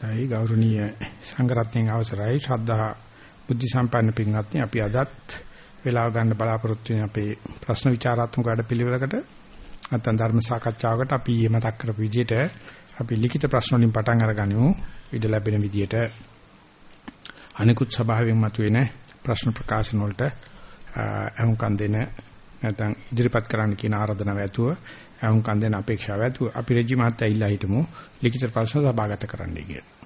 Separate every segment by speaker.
Speaker 1: දැයි ගෞරවනීය සංඝරත්නයන් අවසරයි. ශ්‍රද්ධා බුද්ධ සම්පන්න පින්වත්නි අපි අදත් වේලාව ගන්න බලාපොරොත්තු වෙන අපේ ප්‍රශ්න විචාරාත්මක වැඩපිළිවෙලකට නැත්නම් ධර්ම සාකච්ඡාවකට අපි ඊයේ මතක් කරපු විදිහට අපි ලිඛිත ප්‍රශ්න වලින් පටන් අරගනිමු. ඉඩ ලැබෙන විදිහට අනිකුත් සභාවෙන් මතුවෙන ප්‍රශ්න ප්‍රකාශන වලට අහුම්කම් දෙන නැත්නම් ඉදිරිපත් කරන්න කියන ආරාධනාව ඇතුව අහුම්කම් දෙන අපේක්ෂාව ඇතුව අපි රජි මහත්තයා ඉල්ලා හිටමු. ලිඛිත ප්‍රශ්න සභාගත කරන්නයි කියලා.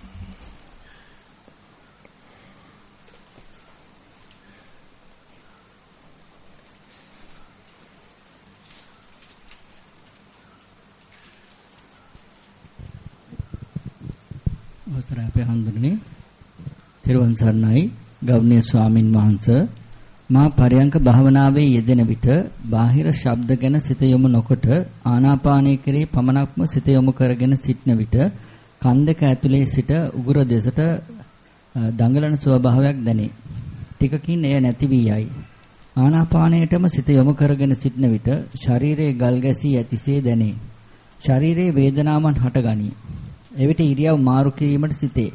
Speaker 2: අවසරයි අපේ හඳුනන්නේ. තෙරුවන් සරණයි. ගෞරවනීය ස්වාමින් වහන්සේ. මා පරයන්ක භාවනාවේ යෙදෙන විට බාහිර ශබ්ද ගැන සිත යොමු නොකොට ආනාපානය කෙරෙහි පමණක්ම සිත යොමු කරගෙන සිටන විට කන් දෙක ඇතුලේ සිට උගුර දෙසට දඟලන ස්වභාවයක් දැනේ. ටිකකින් එය නැති වී යයි. ආනාපානයටම සිත යොමු කරගෙන සිටන විට ශරීරයේ ගල් ගැසී ඇතිසේ දැනේ. ශරීරයේ වේදනාවන් හටගනී. එවිට ඉරියව් මාරු කිරීමට සිටේ.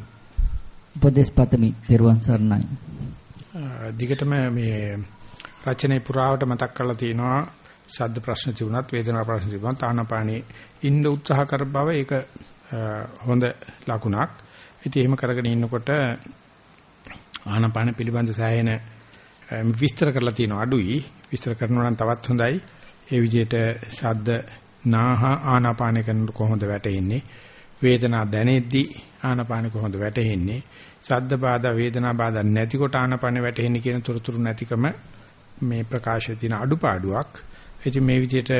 Speaker 2: උපදේශ පතමි. ත්වන් සරණයි.
Speaker 1: දිගටම මේ රචනයේ පුරාවට මතක් කරලා තියෙනවා ශබ්ද ප්‍රශ්න තිබුණත් වේදනා ප්‍රශ්න තිබුණත් ආනාපානී ඉන්න උත්සාහ කර බව ඒක හොඳ ලකුණක්. ඉතින් එහෙම කරගෙන ඉන්නකොට ආනාපාන පිළිබඳ සෑහෙන විස්තර කරලා තියෙනවා අඩුයි. විස්තර කරනවා නම් තවත් හොඳයි. ඒ විදිහට ශබ්ද නාහ ආනාපාන කරනකොට කොහොමද වැටෙන්නේ? වේදනා දැනෙද්දි ආනාපාන කොහොමද වැටෙන්නේ? ශබ්ද බාධා වේදනා බාධා නැතිකොට ආනපන වැටෙන්නේ කියන තොරතුරු නැතිකම මේ ප්‍රකාශයේ තියෙන අඩුපාඩුවක්. ඉතින් මේ විදිහට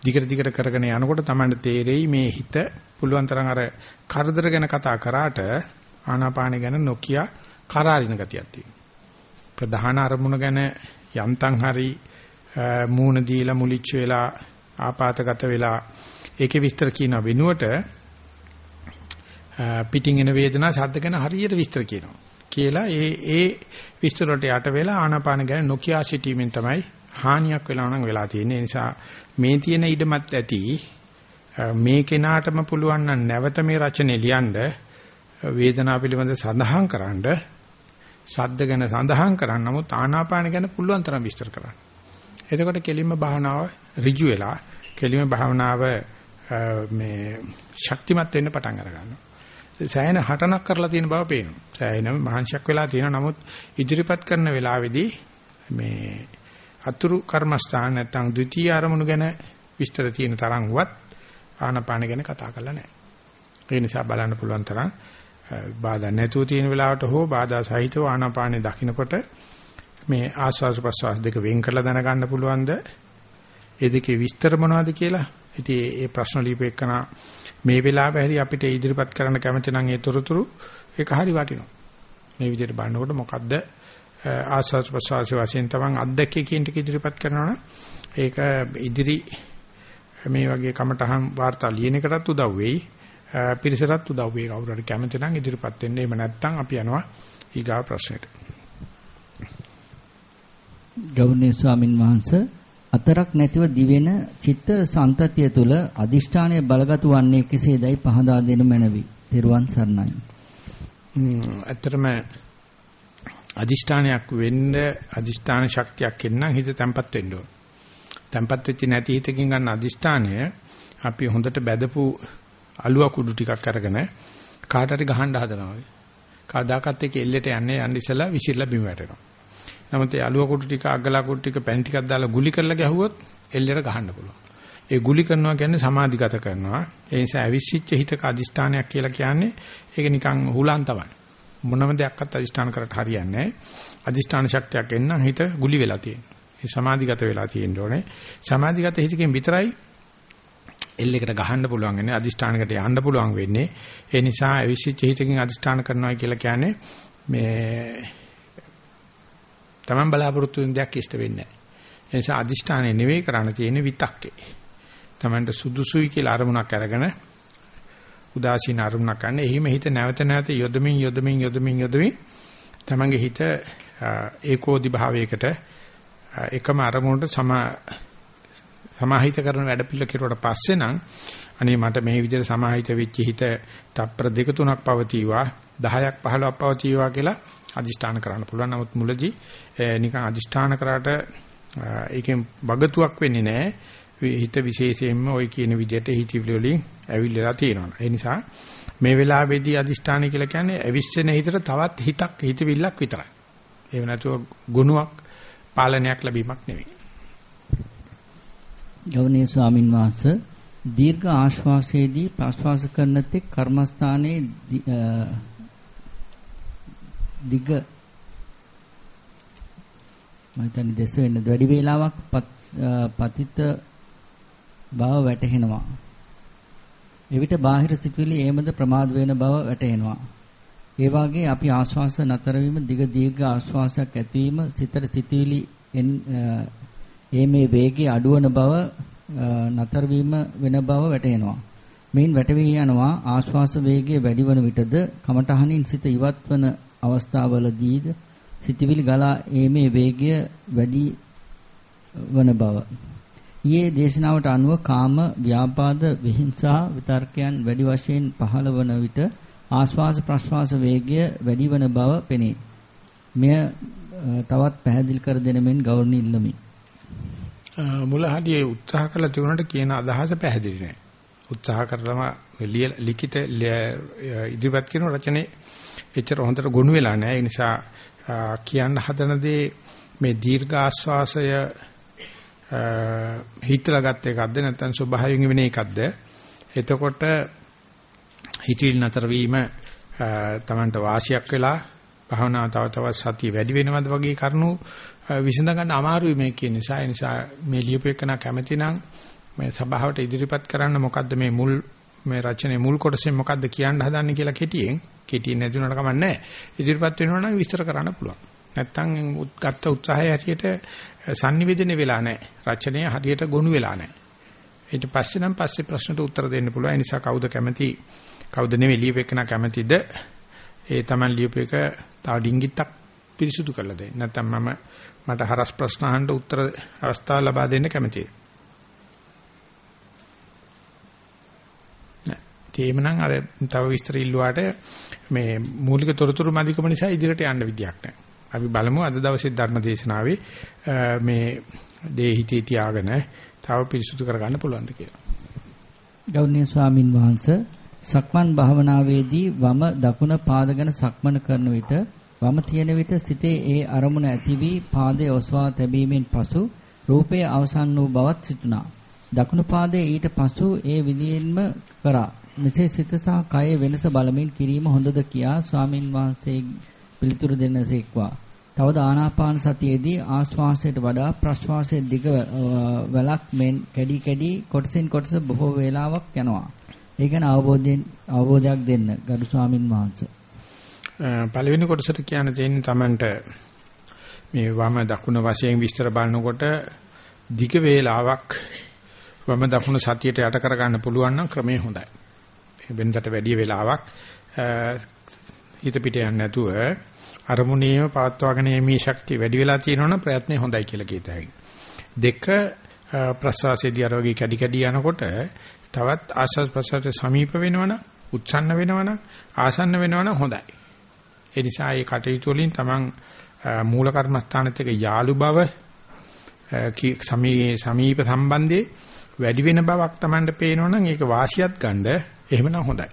Speaker 1: දිගට දිගට කරගෙන යනකොට තමයි තේරෙයි මේ හිත පුළුවන් තරම් අර කරදර ගැන කතා කරාට ආනාපාන ගැන නොකිය කරාරින ගතියක් තියෙනවා. ප්‍රධාන අරමුණ ගැන යන්තම් හරි මූණ දීලා මුලිච්ච වෙලා ආපాతගත වෙලා ඒකේ විස්තර කියන වෙනුවට පිටින් එන වේදනා ශබ්ද ගැන හරියට විස්තර කියනවා. කියලා ඒ ඒ විස්තර වලට යට වෙලා ආනාපාන ගැන නොකිය සිටීමෙන් තමයි හානියක් වෙලා නම් වෙලා තියෙන්නේ. ඒ නිසා මේ තියෙන ඉඩමත් ඇති මේ කෙනාටම පුළුවන් නම් නැවත මේ රචනය ලියනද වේදනාව පිළිබඳ සඳහන් කරන්න ශබ්ද ගැන සඳහන් කරන්න නමුත් ආනාපාන ගැන පුළුවන් තරම් විස්තර කරන්න. එතකොට කෙලින්ම භාවනාව ඍජු වෙලා කෙලින්ම භාවනාව මේ ශක්තිමත් වෙන්න පටන් අර ගන්නවා. සෑහෙන හටනක් කරලා තියෙන බව පේනවා. සෑහෙන මහන්සියක් වෙලා තියෙනවා. නමුත් ඉදිරිපත් කරන වෙලාවේදී මේ අතුරු කර්මස්ථාන නැත්නම් ද්විතීයි අරමුණු ගැන විස්තර තියෙන තරම්වත් ආනපාන ගැන කතා කරලා නැහැ. ඒ නිසා බලන්න පුළුවන් තරම් බාධා නැතුව තියෙන වෙලාවට හෝ බාධා සහිතව ආනාපානේ දකින්නකොට මේ ආස්වාස් ප්‍රස්වාස් දෙක වෙන් කරලා දැනගන්න පුළුවන්ද? ඒ දෙකේ විස්තර මොනවද කියලා? ඉතින් මේ ප්‍රශ්න ලියපෙකනා මේ වෙලාවේ හරි අපිට ඉදිරිපත් කරන්න කැමති නම් ඒ තොරතුරු ඒක හරි වටිනවා. මේ විදිහට බලනකොට මොකද්ද ආස්වාද ප්‍රසවාස වශයෙන් තමන් අත්දැකී කියන ටික ඉදිරිපත් කරනවා ඒක ඉදිරි මේ වගේ කමටහන් වාර්තා ලියන එකටත් උදව් වෙයි. පිරිසටත් උදව් වෙයි. කවුරු හරි කැමති නම් ඉදිරිපත් වෙන්න. එහෙම නැත්නම් අපි යනවා ඊගා ප්‍රශ්නෙට.
Speaker 2: ගෞරවනීය ස්වාමින් වහන්සේ අතරක් නැතිව දිවෙන චිත්ත සන්තතිය තුල අදිෂ්ඨානය බලගතු වන්නේ කෙසේදයි පහදා දෙනු මැනවි. තෙරුවන් සරණයි.
Speaker 1: ඇත්තටම අදිෂ්ඨානයක් වෙන්න අදිෂ්ඨාන ශක්තියක් එන්නම් හිත තැම්පත් වෙන්න ඕන. තැම්පත් වෙච්ච නැති හිතකින් ගන්න අදිෂ්ඨානය අපි හොඳට බැදපු අලුව කුඩු ටිකක් අරගෙන කාට හරි ගහන්න හදනවා. කවදාකත් ඒක එල්ලෙට යන්නේ යන්න ඉස්සලා විසිරලා බිම වැටෙනවා. නමුත් ඒ අලුව කුඩු ටික අග්ගලා කුඩු ටික පැන් ටිකක් දාලා ගුලි කරලා ගැහුවොත් එල්ලෙට ගහන්න පුළුවන්. ඒ ගුලි කරනවා කියන්නේ සමාධිගත කරනවා. ඒ නිසා අවිශ්චිච්ච හිතක අදිෂ්ඨානයක් කියලා කියන්නේ ඒක නිකන් හුලන් තමයි. මොනම දෙයක්වත් අදිෂ්ඨාන කරට හරියන්නේ නැහැ. අදිෂ්ඨාන ශක්තියක් එන්න හිත ගුලි වෙලා තියෙනවා. ඒ සමාධිගත වෙලා තියෙන්න ඕනේ. සමාධිගත හිතකින් විතරයි එල්ලෙකට ගහන්න පුළුවන් වෙන්නේ අදිෂ්ඨානකට යන්න පුළුවන් වෙන්නේ. ඒ නිසා අවිශ්චිච්ච හිතකින් අදිෂ්ඨාන කරනවා කියලා කියන්නේ මේ Taman බලාපොරොත්තු වෙන දෙයක් ඉෂ්ට වෙන්නේ නැහැ. ඒ නිසා අදිෂ්ඨානය නෙවෙයි කරන්න තියෙන්නේ විතක්කේ. Tamanට සුදුසුයි කියලා අරමුණක් අරගෙන උදාසීන අරමුණක් ගන්න. එහිම හිත නැවත නැවත යොදමින් යොදමින් යොදමින් යොදමින් Tamanගේ හිත ඒකෝදි භාවයකට එකම අරමුණට සම සමාහිත කරන වැඩ පිළිවෙල කෙරුවට පස්සේ නම් අනේ මට මේ විදිහට සමාහිත වෙච්ච හිත තප්පර දෙක තුනක් පවතිවා 10ක් 15ක් පවතිවා කියලා අදිෂ්ඨාන කරන්න පුළුවන්. නමුත් මුලදී නිකන් අදිෂ්ඨාන කරාට ඒකෙන් වගතුවක් වෙන්නේ නැහැ. හිත විශේෂයෙන්ම ওই කියන විදිහට හිතවිලි වලින් ඇවිල්ලා තියෙනවා. ඒ නිසා මේ වෙලාවේදී අදිෂ්ඨානය කියලා කියන්නේ අවිශ්වෙන හිතට තවත් හිතක් හිතවිල්ලක් විතරයි. ඒව නැතුව ගුණයක් පාලනයක් ලැබීමක් නෙවෙයි.
Speaker 2: ගෞණීය ස්වාමින් වහන්සේ දීර්ඝ ආශ්වාසයේදී ප්‍රශ්වාස කරන තෙක් කර්මස්ථානයේ දිග මම හිතන්නේ දෙස වෙන්න වැඩි වේලාවක් පතිත බව වැටහෙනවා. එවිට බාහිර සිතුවිලි ඒමද ප්‍රමාද වෙන බව වැටහෙනවා. ඒ වාගේ අපි ආශ්වාස නතර වීම දිග දීර්ඝ ආශ්වාසයක් ඇතිවීම සිතට සිතුවිලි ඒ මේ වේගය අඩුවන බව නතර වීම වෙන බව වැටහෙනවා. මේන් වැටවී යනවා ආශ්වාස වේගය වැඩි වන විටද කමඨහනින් සිත ඉවත් වන අවස්ථාවලදීද සිතවිලි ගලා ඒමේ වේගය වැඩි වන බව. ඊයේ දේශනාවට අනුව කාම ව්‍යාපාද විහිංසා විතර්කයන් වැඩි වශයෙන් පහළ වන විට ආශ්වාස ප්‍රශ්වාස වේගය වැඩි වන බව පෙනේ. මෙය තවත් පැහැදිලි කර දෙන මෙන් ගෞරවණීය ඉල්ලමි.
Speaker 1: මුල හදියේ උත්සාහ කළ තිබුණාට කියන අදහස පැහැදිලි නෑ. උත්සාහ කරලම ලිඛිත ඉදිරිපත් කරන රචනයේ එච්චර හොඳට ගොනු වෙලා නෑ. ඒ නිසා කියන්න හදන දේ මේ දීර්ඝ ආශ්වාසය හිතලා ගත්ත එකක්ද නැත්නම් ස්වභාවයෙන් වෙන එකක්ද? එතකොට හිතිල් නතර වීම තමන්ට වාසියක් වෙලා භාවනාව තව තවත් සතිය වැඩි වෙනවද වගේ කරුණු විසඳ ගන්න අමාරුයි මේ කියන නිසා ඒ නිසා මේ ලියුප එකන කැමැති නම් මේ සභාවට ඉදිරිපත් කරන්න මොකද්ද මේ මුල් මේ රචනයේ මුල් කොටසෙන් මොකද්ද කියන්න හදන්නේ කියලා කෙටියෙන් කෙටියෙන් නැති උනට කමක් නැහැ. ඉදිරිපත් වෙනවා නම් විස්තර කරන්න පුළුවන්. නැත්තම් ගත්ත උත්සාහය හැටියට sannivedana වෙලා නැහැ. රචනය හරියට ගොනු වෙලා නැහැ. ඊට පස්සේ නම් පස්සේ ප්‍රශ්නට උත්තර දෙන්න පුළුවන්. ඒ නිසා කවුද කැමති කවුද නෙවෙයි ලියපෙකන කැමතිද? ඒ Taman ලියපෙක තව ඩිංගිත්තක් පිරිසුදු කරලා දෙන්න. නැත්නම් මම මට හරස් ප්‍රශ්න අහන්න උත්තර අවස්ථාව ලබා දෙන්න කැමතියි. නෑ. තේමනම් අර තව විස්තර ඉල්ලුවාට මේ මූලික තොරතුරු මැදිකම නිසා ඉදිරියට යන්න විදියක් නැහැ. අපි බලමු අද දවසේ ධර්ම දේශනාවේ මේ දේ හිතේ තියාගෙන තව පිරිසුදු කරගන්න පුළුවන්ද කියලා.
Speaker 2: ගෞරවනීය ස්වාමින් වහන්සේ සක්මන් භාවනාවේදී වම දකුණ පාදගෙන සක්මන කරන විට වම තියෙන විට සිතේ ඒ අරමුණ ඇති වී පාදයේ ඔසවා තැබීමෙන් පසු රූපයේ අවසන් වූ බවත් සිතුණා. දකුණු පාදයේ ඊට පසු ඒ විදියෙන්ම කරා. මෙසේ සිත සහ කය වෙනස බලමින් කිරීම හොඳද කියා ස්වාමින් වහන්සේ පිළිතුරු දෙන්නසේක්වා. තවද ආනාපාන සතියේදී ආශ්වාසයට වඩා ප්‍රශ්වාසයේ දිග වලක් මෙන් කැඩි කැඩි කොටසින් කොටස බොහෝ වේලාවක් යනවා. ඒ ගැන අවබෝධයෙන් අවබෝධයක් දෙන්න ගරු ස්වාමින් වහන්සේ.
Speaker 1: පළවෙනි කොටසට කියන්න තියෙන්නේ Tamanට මේ වම දකුණ වශයෙන් විස්තර බලනකොට දිග වේලාවක් වම දකුණ සතියට යට කරගන්න පුළුවන් නම් ක්‍රමය හොඳයි. වෙනදට වැඩි වේලාවක් හිත පිට යන්නේ නැතුව අරමුණේම පවත්වාගෙන යීමේ ශක්තිය වැඩි වෙලා තියෙනවනම් ප්‍රයත්නය හොඳයි කියලා කියත හැකියි. දෙක ප්‍රසවාසයේදී අර වගේ කැඩි කැඩි යනකොට තවත් ආස්වාද ප්‍රසවාසයට සමීප වෙනවනම් උච්ඡන්න වෙනවනම් ආසන්න වෙනවනම් හොඳයි. ඒ නිසා මේ කටයුතු වලින් Taman මූල කර්මස්ථානෙත් එක යාලු බව සමීප සම්බන්ධයේ වැඩි වෙන බවක් Tamanට පේනවනම් ඒක වාසියත් ගන්න එහෙමනම් හොඳයි.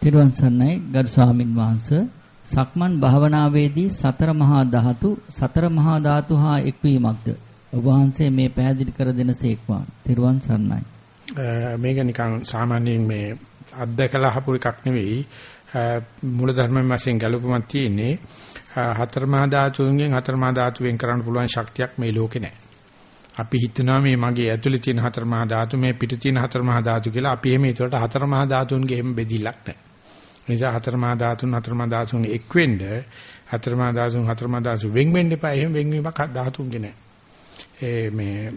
Speaker 2: තිරුවන් සරණයි ගරු ස්වාමින් වහන්සේ සක්මන් භාවනාවේදී සතර මහා ධාතු සතර මහා ධාතු හා එක්වීමක්ද ඔබ වහන්සේ මේ පැහැදිලි කර දෙනසේක්වා. තිරුවන් සරණයි.
Speaker 1: මේක නිකන් සාමාන්‍යයෙන් මේ අත්දකලා හපු එකක් නෙවෙයි මූල ධර්මයෙන් වශයෙන් ගැලපුමක් තියෙන්නේ හතර මහා ධාතුන්ගෙන් හතර මහා ධාතු වෙන් කරන්න පුළුවන් ශක්තියක් මේ ලෝකේ නැහැ. අපි හිතනවා මේ මගේ ඇතුලේ තියෙන හතර මහා ධාතු මේ පිට තියෙන හතර මහා ධාතු කියලා අපි එහෙම ඒතරට හතර මහා ධාතුන්ගේ එහෙම බෙදිලක් නැහැ. ඒ නිසා හතර මහා ධාතුන් හතර මහා ධාතුන් එක් වෙන්න හතර මහා ධාතුන් හතර මහා ධාතු වෙන් වෙන්න එපා. එහෙම වෙන්වීමක් ධාතුන්ගේ නැහැ. ඒ මේ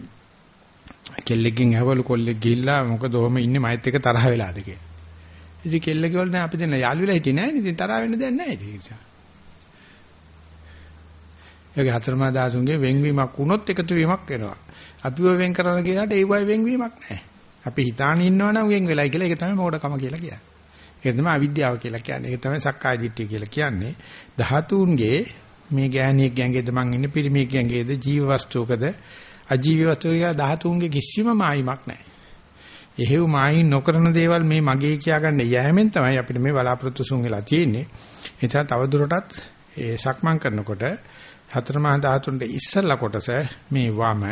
Speaker 1: කෙල්ලෙක්ගෙන් ඇහවලු කොල්ලෙක් ගිහිල්ලා මොකද ඔහම ඉන්නේ මයිත් එක තරහ වෙලාද කියලා. ඉතින් කෙල්ල කිව්වල නෑ අපි දෙන්න යාළු වෙලා හිටියේ නෑනේ. ඉතින් තරහ වෙන්න දෙයක් නෑ ඉතින්. ඒකේ හතරමා දාසුන්ගේ වෙන්වීමක් වුණොත් එකතු වීමක් වෙනවා. අපිව වෙන් කරන කියලාට ඒ වගේ වෙන්වීමක් නැහැ. අපි හිතාන ඉන්නවනම් වෙන් වෙලයි කියලා ඒක තමයි මෝඩකම කියලා කියන්නේ. ඒක තමයි අවිද්‍යාව කියලා කියන්නේ. ඒක තමයි සක්කාය දිට්ඨිය කියලා කියන්නේ. ධාතුන්ගේ මේ ගෑණියෙක් ගැංගේද මං ඉන්නේ පිරිමියෙක් ගැංගේද ජීව වස්තුවකද අජීව වස්තුවක ධාතුන්ගේ කිසිම මායිමක් නැහැ. එහෙව් මායින් නොකරන දේවල් මේ මගේ කියාගන්න යෑමෙන් තමයි අපිට මේ බලාපොරොත්තු සුන් වෙලා තියෙන්නේ. ඒ නිසා තවදුරටත් ඒ සක්මන් කරනකොට හතර මහා ධාතුන්ට ඉස්සල්ලා කොටස මේ වම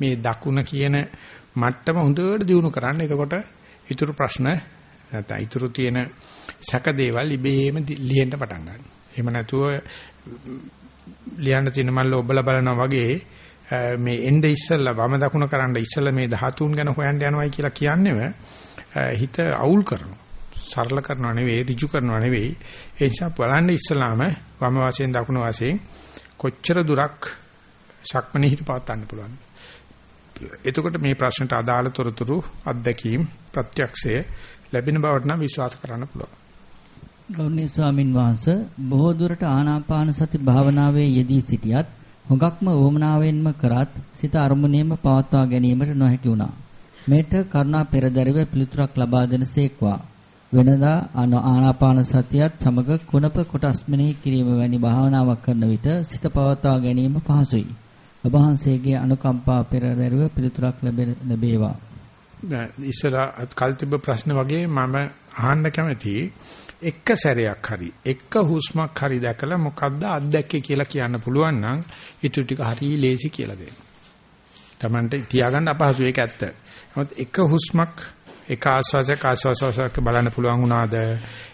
Speaker 1: මේ දකුණ කියන මට්ටම හොඳට දිනු කරන්න. එතකොට ඊතුරු ප්‍රශ්න නැත්නම් ඊතුරු තියෙන සැක දේවල් ඉබේම ලියෙන්න පටන් ගන්නවා. එහෙම නැතුව ලියන්න තියෙන මල්ල ඔබලා බලනවා වගේ මේ එnde ඉස්සල්ලා වම දකුණ කරන්න ඉස්සල්ලා මේ ධාතුන් ගැන හොයන්න යනවායි කියලා කියන්නේම හිත අවුල් කරනවා. සරල කරනවා නෙවෙයි ඍජු කරනවා නෙවෙයි. ඒ නිසා බලන්න ඉස්සලාම වම වාසයෙන් දකුණ වාසයෙන් කොච්චර දුරක් ශක්මනේ හිත පවත්වන්න පුළුවන්. එතකොට මේ ප්‍රශ්නට අදාළ තොරතුරු අත්දැකීම් ප්‍රත්‍යක්ෂය ලැබෙන බවට නම් විශ්වාස කරන්න පුළුවන්.
Speaker 2: ගෞරවනීය ස්වාමින් වහන්සේ බොහෝ දුරට ආනාපාන සති භාවනාවේ යෙදී සිටියත් හොඟක්ම වොමනාවෙන්ම කරත් සිත අරමුණේම පවත්වා ගැනීමට නොහැකි වුණා. මේට කරුණා පෙරදරිව පිළිතුරක් ලබා දෙනසේක්වා. වෙනදා ආනාපාන සතියත් සමග කුණප කොටස් මෙනෙහි කිරීම වැනි භාවනාවක් කරන විට සිත පවත්වා ගැනීම පහසුයි. ඔබ වහන්සේගේ අනුකම්පා පෙරදරිව පිළිතුරක් ලැබේවා.
Speaker 1: ඉස්සලා කල්තිබ ප්‍රශ්න වගේ මම අහන්න කැමතියි එක සැරයක් හරි එක හුස්මක් හරි දැකලා මොකද්ද අත්දැක්කේ කියලා කියන්න පුළුවන් නම් ඊටු ටික හරි ලේසි කියලා දෙන්න. Tamante තියාගන්න අපහසු ඒක ඇත්ත. නමුත් එක හුස්මක් එක ආස්වාසයක් ආස්වාසයක් බලන්න පුළුවන් වුණාද?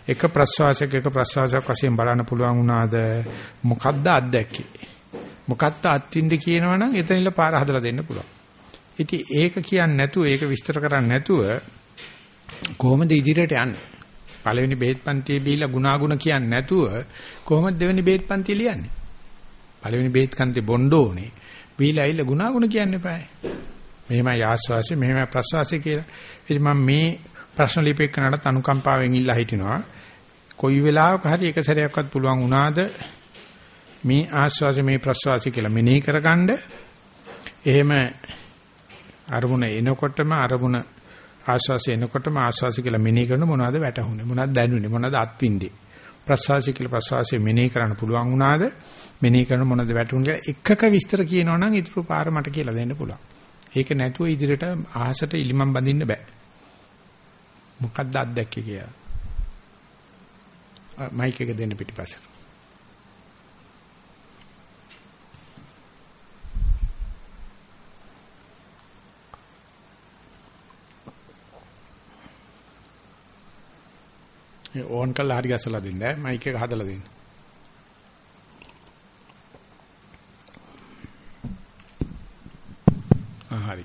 Speaker 1: එක ප්‍රස්වාසයක් එක ප්‍රස්වාසයක් වශයෙන් බලන්න පුළුවන් වුණාද? මොකද්ද අත්දැක්කේ? මොකක්ද අත්විඳ කියනවනම් එතනින්ල පාර හදලා දෙන්න පුළුවන්. ඉතින් ඒක කියන්නේ නැතුව ඒක විස්තර කරන්නේ නැතුව කොහොමද ඉදිරියට යන්නේ? පළවෙනි බෙහෙත් පන්තියේ බීලා ගුණාගුණ කියන්නේ නැතුව කොහොමද දෙවෙනි බෙහෙත් පන්තිය ලියන්නේ? පළවෙනි බෙහෙත් කන්තේ බොණ්ඩ ඕනේ. බීලා ඇවිල්ලා ගුණාගුණ කියන්න එපායි. මෙහෙමයි ආස්වාසිය මෙහෙමයි ප්‍රසවාසිය කියලා. ඉතින් මම මේ ප්‍රශ්න ලිපෙකනට අනුකම්පාවෙන් ඉල්ලා හිටිනවා. කොයි වෙලාවක හරි එක සැරයක්වත් පුළුවන් වුණාද මේ ආස්වාසිය මේ ප්‍රසවාසිය කියලා මෙනෙහි කරගන්න. එහෙම අරමුණ එනකොටම අරමුණ ආස්වාසිය එනකොටම ආස්වාසිය කියලා මෙනෙහි කරන මොනවද වැටහුනේ? මොනවද දැනුනේ? මොනවද අත්විඳේ ප්‍රසවාසිය කියලා ප්‍රසවාසිය මෙනෙහි කරන්න පුළුවන් වුණාද? මෙනෙහි කරන මොනවද වැටුනේ කියලා එකක විස්තර කියනවනම් ඊටු පාර මට කියලා දෙන්න පුළුවන්. ඒක නැතුව ඉදිරියට අහසට ඉලිමම් බඳින්න බෑ. මොකක්ද අත්දැකේ කියලා? මයික් එක දෙන්න පිටිපස්සට. ඒ ඕන් කළා හරි ගැසලා දෙන්න ඈ මයික් එක හදලා දෙන්න. හරි.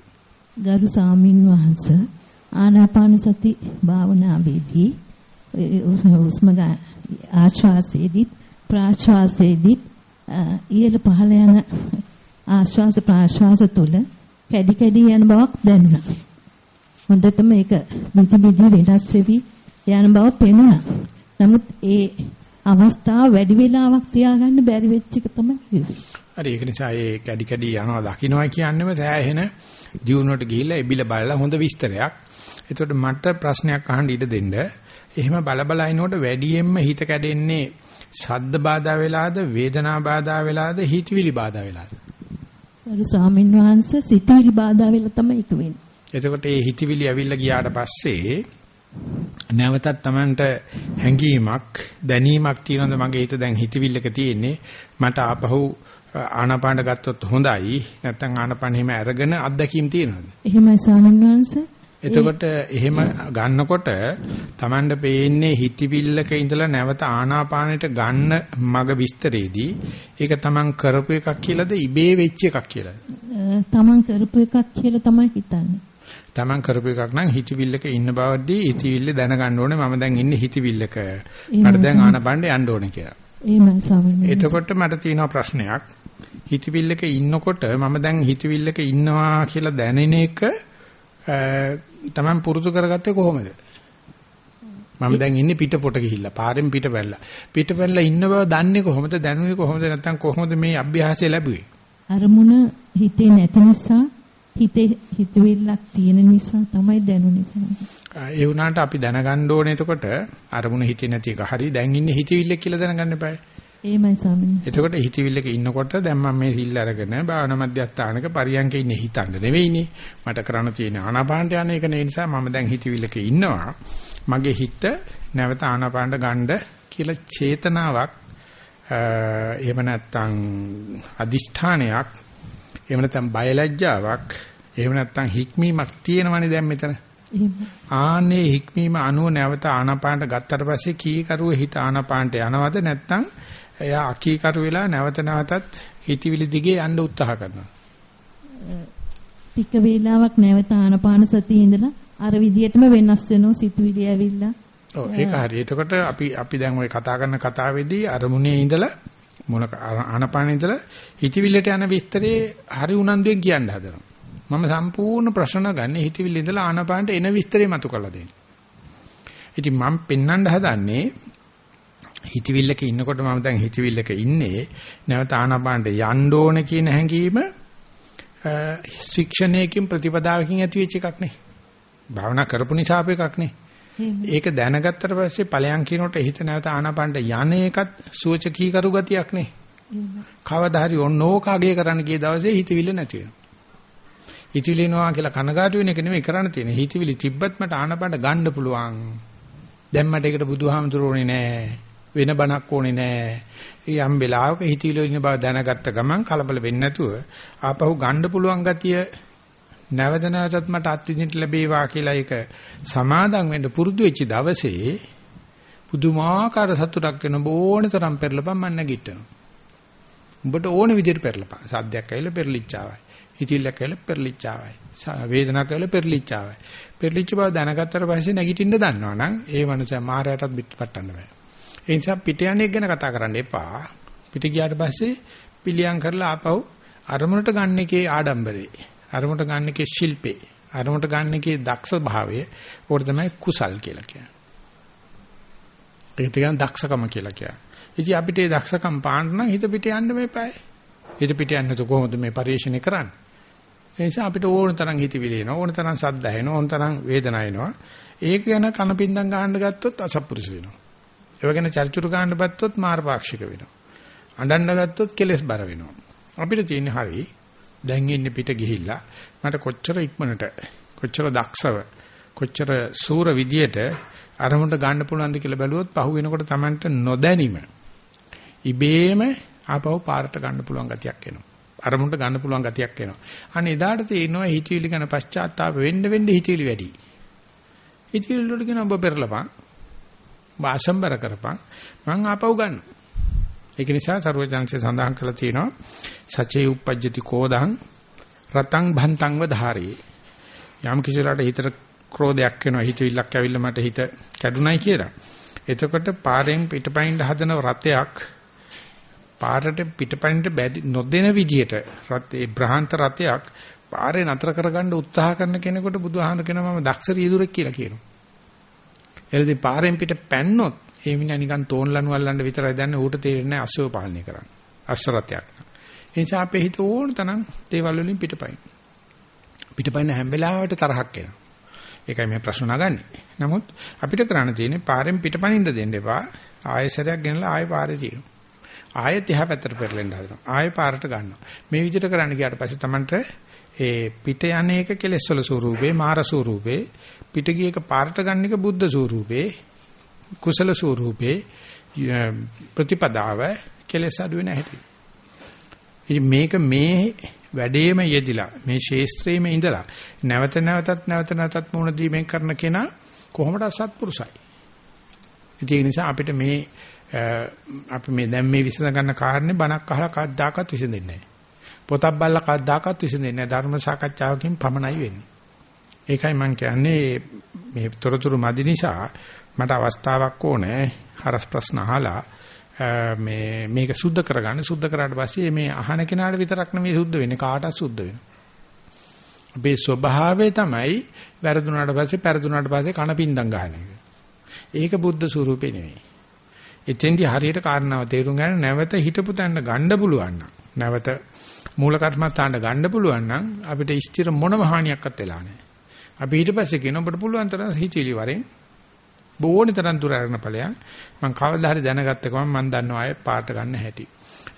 Speaker 3: ගරු සාමින් වහන්ස ආනාපාන සති භාවනාවේදී උස්ම ආශ්වාසයේදීත් ප්‍රාශ්වාසයේදීත් ඉහළ පහළ යන ආශ්වාස ප්‍රාශ්වාස තුල කැඩි කැඩි යන බවක් දැනුණා. හොඳටම ඒක විදි විදි වෙනස් වෙවි යන බව පෙනුණා. නමුත් ඒ අවස්ථාව වැඩි වෙලාවක් තියාගන්න බැරි වෙච්ච එක තමයි.
Speaker 1: හරි ඒක නිසා ඒ කැඩි කැඩි යනවා දකින්නයි කියන්නේම සෑහෙන ජීවුණට ගිහිල්ලා එබිල බලලා හොඳ විස්තරයක්. එතකොට මට ප්‍රශ්නයක් අහන්න ඉඩ දෙන්න. එහෙම බල බල ඉනකොට වැඩියෙන්ම හිත කැඩෙන්නේ ශබ්ද බාධා වෙලාද වේදනා බාධා වෙලාද හිතවිලි බාධා වෙලාද?
Speaker 3: අර ස්වාමීන් වහන්සේ සිතවිලි බාධා වෙලා තමයි ඒක වෙන්නේ.
Speaker 1: එතකොට ඒ හිතවිලි ඇවිල්ලා ගියාට පස්සේ නැවතත් Tamanට හැඟීමක් දැනීමක් තියෙනවද මගේ හිත? දැන් හිතවිල්ලක තියෙන්නේ. මට ආපහු ආනාපාන ගත්තොත් හොඳයි. නැත්නම් ආනාපාන හිම අරගෙන අත්දැකීම් තියෙනවද?
Speaker 3: එහෙමයි ස්වාමීන් වහන්සේ.
Speaker 1: එතකොට එහෙම ගන්නකොට Tamanට පේන්නේ හිතවිල්ලක ඉඳලා නැවත ආනාපානෙට ගන්න මග විස්තරේදී ඒක Taman කරපු එකක් කියලාද ඉබේ වෙච්ච එකක් කියලාද?
Speaker 3: Taman කරපු එකක් කියලා තමයි හිතන්නේ
Speaker 1: Taman කරපු එකක් නම් හිතවිල්ලක ඉන්න බවදී හිතවිල්ල දැනගන්න ඕනේ මම දැන් ඉන්නේ හිතවිල්ලක. මට දැන් ආනපණ්ඩේ යන්න ඕනේ කියලා.
Speaker 3: එහෙමයි ස්වාමීනි.
Speaker 1: එතකොට මට තියෙන ප්‍රශ්නයක් හිතවිල්ලක ඉන්නකොට මම දැන් හිතවිල්ලක ඉන්නවා කියලා දැනෙන එක Taman පුරුදු කරගත්තේ කොහොමද? මම දැන් ඉන්නේ පිටපොට ගිහිල්ලා පාරෙන් පිට පැල්ලා. පිට පැල්ලා ඉන්න බව දන්නේ කොහොමද? දැනුනේ කොහොමද? නැත්නම් කොහොමද මේ අභ්‍යාසය ලැබුවේ?
Speaker 3: අරමුණ හිතේ නැති නිසා හිතේ හිතවිල්ලක් තියෙන නිසා තමයි දැනුනේ.
Speaker 1: ඒ වුණාට අපි දැනගන්න ඕනේ එතකොට අරමුණ හිතේ නැති එක හරි දැන් ඉන්නේ හිතවිල්ල කියලා දැනගන්න එපායි.
Speaker 3: එහෙමයි ස්වාමීන්
Speaker 1: එතකොට හිතවිල්ලක ඉන්නකොට දැන් මම මේ සිල් අරගෙන භාවනා මධ්‍යස්ථානක පරියන්කේ ඉන්නේ හිතන්න නෙවෙයිනේ. මට කරන්න තියෙන ආනාපානට යන එක නිසා මම දැන් හිතවිල්ලක ඉන්නවා. මගේ හිත නැවත ආනාපානට ගන්න කියලා චේතනාවක් එහෙම නැත්නම් අදිෂ්ඨානයක් එහෙම නැත්නම් බයලජ්ජාවක් එහෙම නැත්නම් හික්මීමක් තියෙනවනේ දැන් මෙතන. ආන්නේ හික්මීම අනුව නැවත ආනාපානට ගත්තට පස්සේ කීකරුව හිත ආනාපානට යනවද නැත්නම් එයා අකීකරු වෙලා නැවත නැවතත් හිතවිලි දිගේ යන්න උත්සාහ කරනවා.
Speaker 3: ටික වේලාවක් නැවත ආනාපාන සතියේ ඉඳලා අර විදියටම වෙනස් වෙනවා සිතුවිලි ඇවිල්ලා.
Speaker 1: ඔව් ඒක හරි. එතකොට අපි අපි දැන් ওই කතා කරන කතාවේදී අරමුණේ ඉඳලා මොන ආනාපාන ඉඳලා හිතවිල්ලට යන විස්තරේ හරි උනන්දුවෙන් කියන්න හදනවා. මම සම්පූර්ණ ප්‍රශ්න ගන්න හිතවිල්ල ඉඳලා ආනාපානට එන විස්තරේ මතු කරලා දෙන්න. ඉතින් මම පෙන්වන්න හදන්නේ හිතවිල්ලක ඉන්නකොට මම දැන් හිතවිල්ලක ඉන්නේ නැවත ආනාපානට යන්න ඕන කියන හැඟීම ශික්ෂණයකින් ප්‍රතිපදාවකින් ඇති වෙච්ච එකක් නේ. භාවනා කරපු නිසා අප එකක් නේ. ඒක දැනගත්තට පස්සේ ඵලයන් කියනකොට හිත නැවත ආනාපානට යන එකත් සුවචකී කරු ගතියක් නේ. කවදා හරි ඕනෝකාගේ කරන්න ගිය දවසේ හිතවිල්ල නැති වෙනවා. හිතවිලි එනවා කියලා කනගාටු වෙන එක නෙමෙයි කරන්න තියෙන්නේ. හිතවිලි තිබ්බත් මට ආනාපානට ගන්න පුළුවන්. දැන් මට ඒකට බුදුහාමුදුරුවෝනේ නෑ. වෙන බණක් ඕනේ නෑ. යම් වෙලාවක හිතවිලි වලින් බව දැනගත්ත ගමන් කලබල වෙන්නේ නැතුව ආපහු ගන්න පුළුවන් ගතිය නැවත නැවතත් මට අත්විඳින්න ලැබේවා කියලා ඒක සමාදම් වෙන්න පුරුදු වෙච්ච දවසේ පුදුමාකාර සතුටක් වෙන බෝණ තරම් පෙරලපම් මම නැගිටිනවා. උඹට ඕන විදිහට පෙරලපන්. සද්දයක් ඇවිල්ලා පෙරලිච්චාවයි. හිතිල්ලක් ඇවිල්ලා පෙරලිච්චාවයි. වේදනාවක් ඇවිල්ලා පෙරලිච්චාවයි. පෙරලිච්ච බව දැනගත්තට පස්සේ නැගිටින්න දන්නවනම් ඒ මනුස්සයා මායයටත් පිටපටන්න බෑ. ඒ නිසා පිට යන්නේ ගැන කතා කරන්න එපා. පිට ගියාට පස්සේ පිළියම් කරලා ආපහු අරමුණට ගන්න එකේ ආඩම්බරේ. අරමුණට ගන්න එකේ ශිල්පේ. අරමුණට ගන්න එකේ දක්ෂ භාවය. ඕකට තමයි කුසල් කියලා කියන්නේ. ඒක තමයි දක්ෂකම කියලා කියන්නේ. ඉතින් අපිට මේ දක්ෂකම් පාන්න නම් හිත පිට යන්න මේපයි. හිත පිට යන්න તો කොහොමද මේ පරිශ්‍රණය කරන්නේ? ඒ නිසා අපිට ඕන තරම් හිතවිලි එනවා ඕන තරම් සද්ද ඇහෙනවා ඕන තරම් වේදනා එනවා ඒක ගැන කනපින්දම් ගන්න ගත්තොත් අසත්පුරුෂ වෙනවා ඒව ගැන චර්චුරු ගන්න බැත්තොත් මාර්ගපාක්ෂික වෙනවා අඬන්න ගත්තොත් කෙලස් බර වෙනවා අපිට තියෙන්නේ හරි දැන් ඉන්නේ පිට ගිහිල්ලා මට කොච්චර ඉක්මනට කොච්චර දක්ෂව කොච්චර සූර විදියට අරමුණට ගන්න පුළුවන්ද කියලා බැලුවොත් පහු වෙනකොට Tamanට නොදැනීම ඉබේම ආපහු පාරට ගන්න පුළුවන් ගතියක් එනවා අරමුණට ගන්න පුළුවන් ගතියක් එනවා. අන්න එදාට තේරෙනවා හිතවිලි ගැන පශ්චාත්තාප වෙන්න වෙන්න හිතවිලි වැඩි. හිතවිලි වලට කියන ඔබ පෙරලපන්. වාසම්බර කරපන්. මං ආපහු ගන්න. ඒක නිසා ਸਰවඥාන්සේ සඳහන් කළා තියෙනවා සචේ uppajjati කෝදං රතං භන්තං වධාරේ. යම් කිසිලාට හිතට ක්‍රෝධයක් වෙනවා හිතවිල්ලක් ඇවිල්ලා මට හිත කැඩුනයි කියලා. එතකොට පාරෙන් පිටපයින් හදන රතයක් පාරට පිටපයින්ට බැදි නොදෙන විදියට රතේ බ්‍රහන්ත රතයක් පාරේ නතර කරගන්න උත්සාහ කරන කෙනෙකුට බුදුහාමර කියනවා මම දක්ෂ රියදුරෙක් කියලා කියනවා. එළදී පාරෙන් පිට පැන්නොත් ඒ මිනිහා නිකන් තෝන්ලනු අල්ලන්න විතරයි දන්නේ ඌට තේරෙන්නේ අස්සව පාලනය කරන්න. අස්ස රතයක්. ඒ නිසා අපේ හිත ඕන තරම් දේවල් වලින් පිටපයින්. පිටපයින් හැම වෙලාවට තරහක් එනවා. ඒකයි මේ ප්‍රශ්න නගන්නේ. නමුත් අපිට කරන්න තියෙන්නේ පාරෙන් පිටපනින්න දෙන්න එපා. ආයෙසරයක් ගෙනලා ආයෙ පාරේ තියෙනවා. ආයෙත් එහා පැත්තට පෙරලෙන්න හදනවා. ආයෙ පාරට ගන්නවා. මේ විදිහට කරන්න ගියාට පස්සේ Tamanට ඒ පිට යන්නේක කෙලෙස් වල ස්වරූපේ, මාර ස්වරූපේ, පිට ගියක පාරට ගන්න එක බුද්ධ ස්වරූපේ, කුසල ස්වරූපේ ප්‍රතිපදාව කෙලෙස් අඩු වෙන හැටි. ඉතින් මේක මේ වැඩේම යෙදිලා මේ ශේස්ත්‍රයේම ඉඳලා නැවත නැවතත් නැවත නැවතත් මුණ දීමෙන් කරන කෙනා කොහොමද සත්පුරුසයි. ඒ නිසා අපිට මේ අපි මේ දැන් මේ විසඳ ගන්න කාරණේ බණක් අහලා කවදාකවත් විසඳෙන්නේ නැහැ. පොතක් බලලා කවදාකවත් විසඳෙන්නේ නැහැ. ධර්ම සාකච්ඡාවකින් පමණයි වෙන්නේ. ඒකයි මම කියන්නේ මේ තොරතුරු මදි නිසා මට අවස්ථාවක් ඕනේ හරස් ප්‍රශ්න අහලා මේ මේක සුද්ධ කරගන්න සුද්ධ කරාට පස්සේ මේ අහන කෙනාට විතරක් නෙමෙයි සුද්ධ වෙන්නේ කාටත් සුද්ධ වෙනවා. අපේ ස්වභාවය තමයි වැරදුනාට පස්සේ පෙරදුනාට පස්සේ කන පින්දම් ගන්න එක. ඒක බුද්ධ ස්වරූපේ නෙමෙයි. එතෙන්දී හරියට කාරණාව තේරුම් ගන්න නැවත හිතපු තැන ගන්න පුළුවන් නම් නැවත මූල කර්මස්ථානට ගන්න පුළුවන් නම් අපිට ස්ථිර මොනම හානියක්වත් වෙලා නැහැ. අපි ඊට පස්සේ කියන ඔබට පුළුවන් තරම් හිතවිලි වරෙන් බොෝනි තරම් දුර අරගෙන ඵලයන් මම කවදා හරි දැනගත්ත ගමන් මම දන්නවා ආයේ පාට ගන්න හැටි.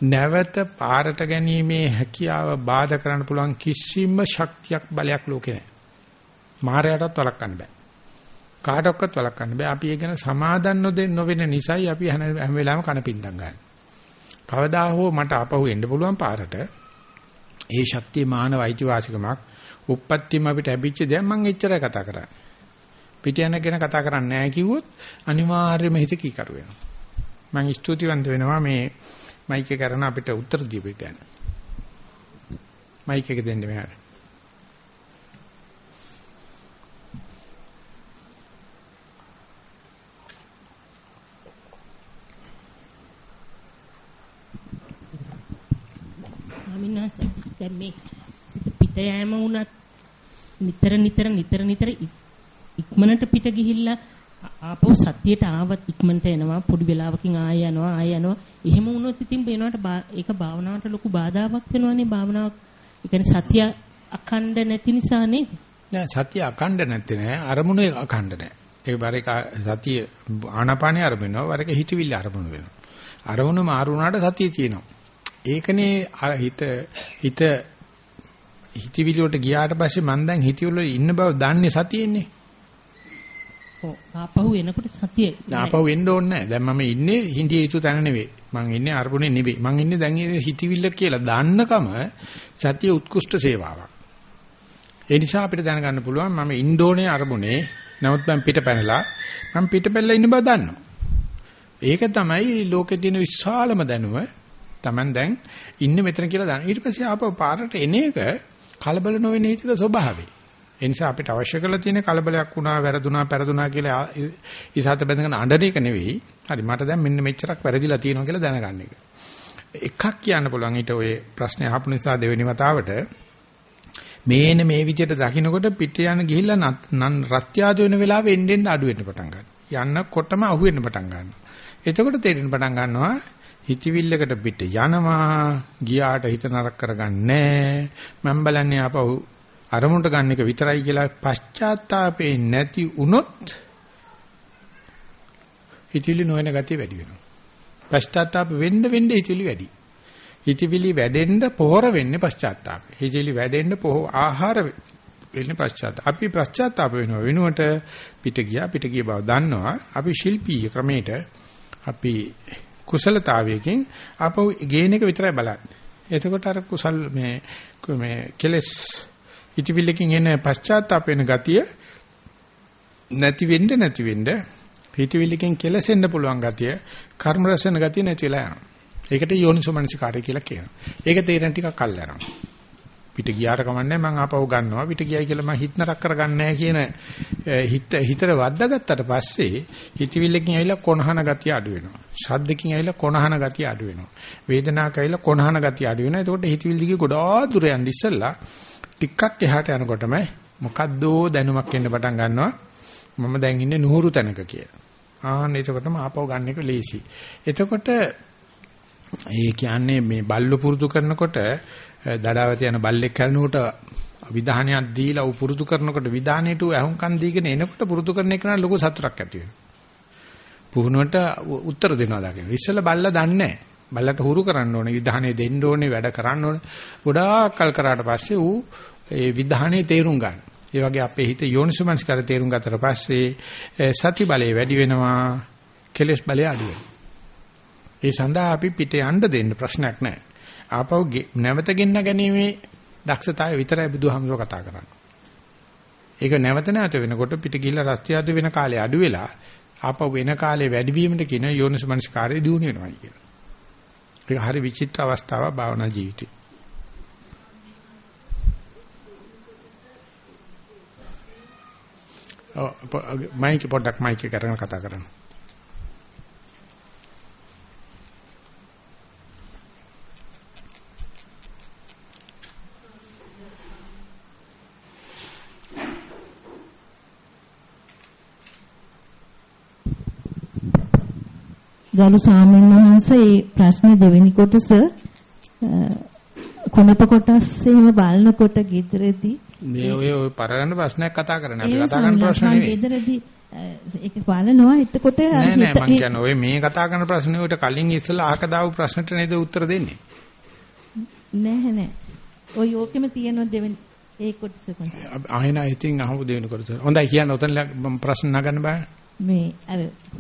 Speaker 1: නැවත පාරට ගැනීමේ හැකියාව බාධා කරන්න පුළුවන් කිසිම ශක්තියක් බලයක් ලෝකේ නැහැ. මායයටත් වළක්වන්න බෑ. කාටවත් වළක්වන්න බෑ. අපි ඒ ගැන සමාදන් නොවෙන නිසායි අපි හැම වෙලාවෙම කනපින්දම් ගන්න. කවදා හෝ මට අපහු එන්න පුළුවන් පාරට ඒ ශක්තිය මානව අයිතිවාසිකමක් උප්පත්තියම අපිට ලැබිච්ච දැන් මම එච්චරයි කතා කරන්නේ. පිට යන ගැන කතා කරන්නේ නැහැ කිව්වොත් අනිවාර්යයෙන්ම හිත කීකරු වෙනවා. මම ස්තුතිවන්ත වෙනවා මේ මයික් එක කරන අපිට උත්තර දීපු එක ගැන. මයික් එක දෙන්න මෙහාට.
Speaker 4: ස්වාමීන් වහන්සේ දැන් මේ පිට යෑම වුණත් නිතර නිතර නිතර නිතර ඉක්මනට පිට ගිහිල්ලා ආපහු සතියට ආවත් ඉක්මනට එනවා පොඩි වෙලාවකින් ආය යනවා ආය යනවා. එහෙම වුණොත් ඉතින් වෙනවට ඒක භාවනාවට ලොකු බාධාවක් වෙනවනේ භාවනාවක් ඒ කියන්නේ සතිය අඛණ්ඩ නැති නිසා නේද?
Speaker 1: නෑ සතිය අඛණ්ඩ නැත්තේ නෑ. අරමුණ අඛණ්ඩ නෑ. ඒ බර එක සතිය ආනාපානිය අරමුණව වර එක හිතවිල්ල අරමුණ වෙනවා. අරමුණ මාරු වුණාට සතිය තියෙනවා. ඒකනේ හිත හිත හිතවිලි වලට ගියාට පස්සේ මම දැන් හිතවිලි වල ඉන්න බව දන්නේ සතියෙන්නේ.
Speaker 4: ඔව් ආපහු එනකොට සතියේ.
Speaker 1: ආපහු එන්න ඕනේ නැහැ. දැන් මම ඉන්නේ හිඳිය යුතු තැන නෙවෙයි. මං ඉන්නේ අරමුණේ නෙවෙයි. මං ඉන්නේ දැන් හිතවිල්ල කියලා දන්නකම සතිය උත්කෘෂ්ඨ සේවාවක්. ඒ නිසා අපිට දැනගන්න පුළුවන් මම ඉන්ඩෝනේ අරමුණේ නමුත් මම පිට පැනලා මම පිට පැනලා ඉන්න බව දන්නවා. ඒක තමයි ලෝකේ තියෙන විශාලම දැනුම. Taman දැන් ඉන්නේ මෙතන කියලා දන්න. ඊට පස්සේ ආපහු පාරට එන එක කලබල නොවෙන හිතක ස්වභාවය. ඒ නිසා අපිට අවශ්‍ය කරලා තියෙන කලබලයක් වුණා, වැරදුනා, පෙරදුනා කියලා ඉසాత බඳගෙන අඬන එක නෙවෙයි. හරි මට දැන් මෙන්න මෙච්චරක් වැරදිලා තියෙනවා කියලා දැනගන්න එක. එකක් කියන්න පුළුවන් ඊට ඔය ප්‍රශ්නේ අහපු නිසා දෙවෙනි වතාවට මේන මේ විදිහට දකින්නකොට පිට යන ගිහිල්ලා නන් රත්යාද වෙන වෙලාවෙ එන්න එන්න අඩු වෙන්න පටන් ගන්නවා. යන්නකොටම අහු වෙන්න පටන් ගන්නවා. එතකොට තේරෙන්න පටන් ගන්නවා හිතවිල්ලකට පිට යනවා ගියාට හිත නරක කරගන්නේ මම බලන්නේ ආපහු අරමුණට ගන්න එක විතරයි කියලා පශ්චාත්තාපේ නැති වුනොත් හිතවිලි නොවන ගතිය වැඩි වෙනවා. පශ්චාත්තාප වෙන්න වෙන්න හිතවිලි වැඩි. හිතවිලි වැඩෙන්න පොහොර වෙන්නේ පශ්චාත්තාපේ. හිතවිලි වැඩෙන්න පොහො ආහාර වෙන්නේ පශ්චාත්තාප. අපි පශ්චාත්තාප වෙනවා වෙනුවට පිට ගියා පිට ගිය බව දන්නවා. අපි ශිල්පීය ක්‍රමයට අපි කුසලතාවයකින් ආපහු ගේන එක විතරයි බලන්නේ. එතකොට අර කුසල් මේ මේ කෙලස් ඉතිවිල්ලකින් එන පශ්චාත්තාප වෙන ගතිය නැති වෙන්න නැති වෙන්න හිතවිල්ලකින් කෙලසෙන්න පුළුවන් ගතිය කර්ම රසන ගතිය නැති වෙලා යනවා. ඒකට යෝනිසෝමනසිකාරය කියලා කියනවා. ඒක තේරෙන ටිකක් කල් යනවා. පිට ගියාට කමන්නේ මම ආපහු ගන්නවා පිට ගියයි කියලා මම හිත නරක කරගන්නේ කියන හිත හිතට වද්දාගත්තට පස්සේ හිතවිල්ලකින් ඇවිල්ලා කොනහන ගතිය අඩු වෙනවා ශබ්දකින් ඇවිල්ලා කොනහන ගතිය අඩු වෙනවා වේදනාවක් ඇවිල්ලා කොනහන ගතිය අඩු වෙනවා එතකොට හිතවිල්ල දිගේ ගොඩාක් දුර යන්න ඉස්සෙල්ලා ටිකක් එහාට යනකොටම මොකද්දෝ දැනුමක් එන්න පටන් ගන්නවා මම දැන් ඉන්නේ නුහුරු තැනක කියලා ආන්න එතකොටම ආපහු ගන්න එක ලේසි එතකොට ඒ කියන්නේ මේ බල්ල පුරුදු කරනකොට දඩාවත යන බල්ලෙක් කරනකොට විධානයක් දීලා උ පුරුදු කරනකොට විධානයට අහුම්කන් දීගෙන එනකොට පුරුදු කරන එක නම් ලොකු සතුටක් ඇති වෙනවා. පුහුණුවට උත්තර දෙනවා දකින්න. ඉස්සෙල්ලා බල්ලා දන්නේ නැහැ. බල්ලට හුරු කරන්න ඕනේ විධානය දෙන්න ඕනේ වැඩ කරන්න ඕනේ. ගොඩාක් කල් කරාට පස්සේ ඌ ඒ විධානයේ තේරුම් ගන්න. ඒ වගේ අපේ හිත යෝනිසුමනස්කාර තේරුම් ගත්තට පස්සේ සති බලය වැඩි වෙනවා. කෙලස් බලය අඩු වෙනවා. ඒ සඳහා අපි පිට යන්න දෙන්න ප්‍රශ්නයක් නැහැ. ආපහු නැවත ගෙන්න ගැනීමේ දක්ෂතාවය විතරයි බුදුහාමුදුරුවෝ කතා කරන්නේ. ඒක නැවත නැවත වෙනකොට පිට ගිහිල්ලා රස්තියාදු වෙන කාලේ අඩු වෙලා ආපහු වෙන කාලේ වැඩි වීමට කියන යෝනිසමනස්කාරය දිනු වෙනවා කියලා. ඒක හරි විචිත්‍ර අවස්ථාවක් භාවනා ජීවිතේ. ඔව් මයික් පොඩ්ඩක් මයික් එක කරගෙන කතා කරන්න.
Speaker 3: ගරු ස්වාමීන් වහන්සේ මේ ප්‍රශ්නේ දෙවෙනි කොටස කුණප කොටස් එහෙම බලනකොට ගෙදරදී
Speaker 1: මේ ඔය ඔය පරගන්න ප්‍රශ්නයක් කතා කරන්නේ අපි කතා කරන ප්‍රශ්න නෙවෙයි.
Speaker 3: ගෙදරදී ඒක බලනවා එතකොට
Speaker 1: නෑ නෑ මං කියන්නේ ඔය මේ කතා කරන ප්‍රශ්නේ උට කලින් ඉස්සලා අහක දාපු ප්‍රශ්නට නේද උත්තර දෙන්නේ.
Speaker 3: නෑ නෑ. ඔය ඕකෙම තියෙන දෙවෙනි ඒ කොටස කොහොමද?
Speaker 1: ආයෙන ඉතින් අහමු දෙවෙනි කොටස. හොඳයි කියන්න උතන ප්‍රශ්න නගන්න බෑ.
Speaker 3: මේ අර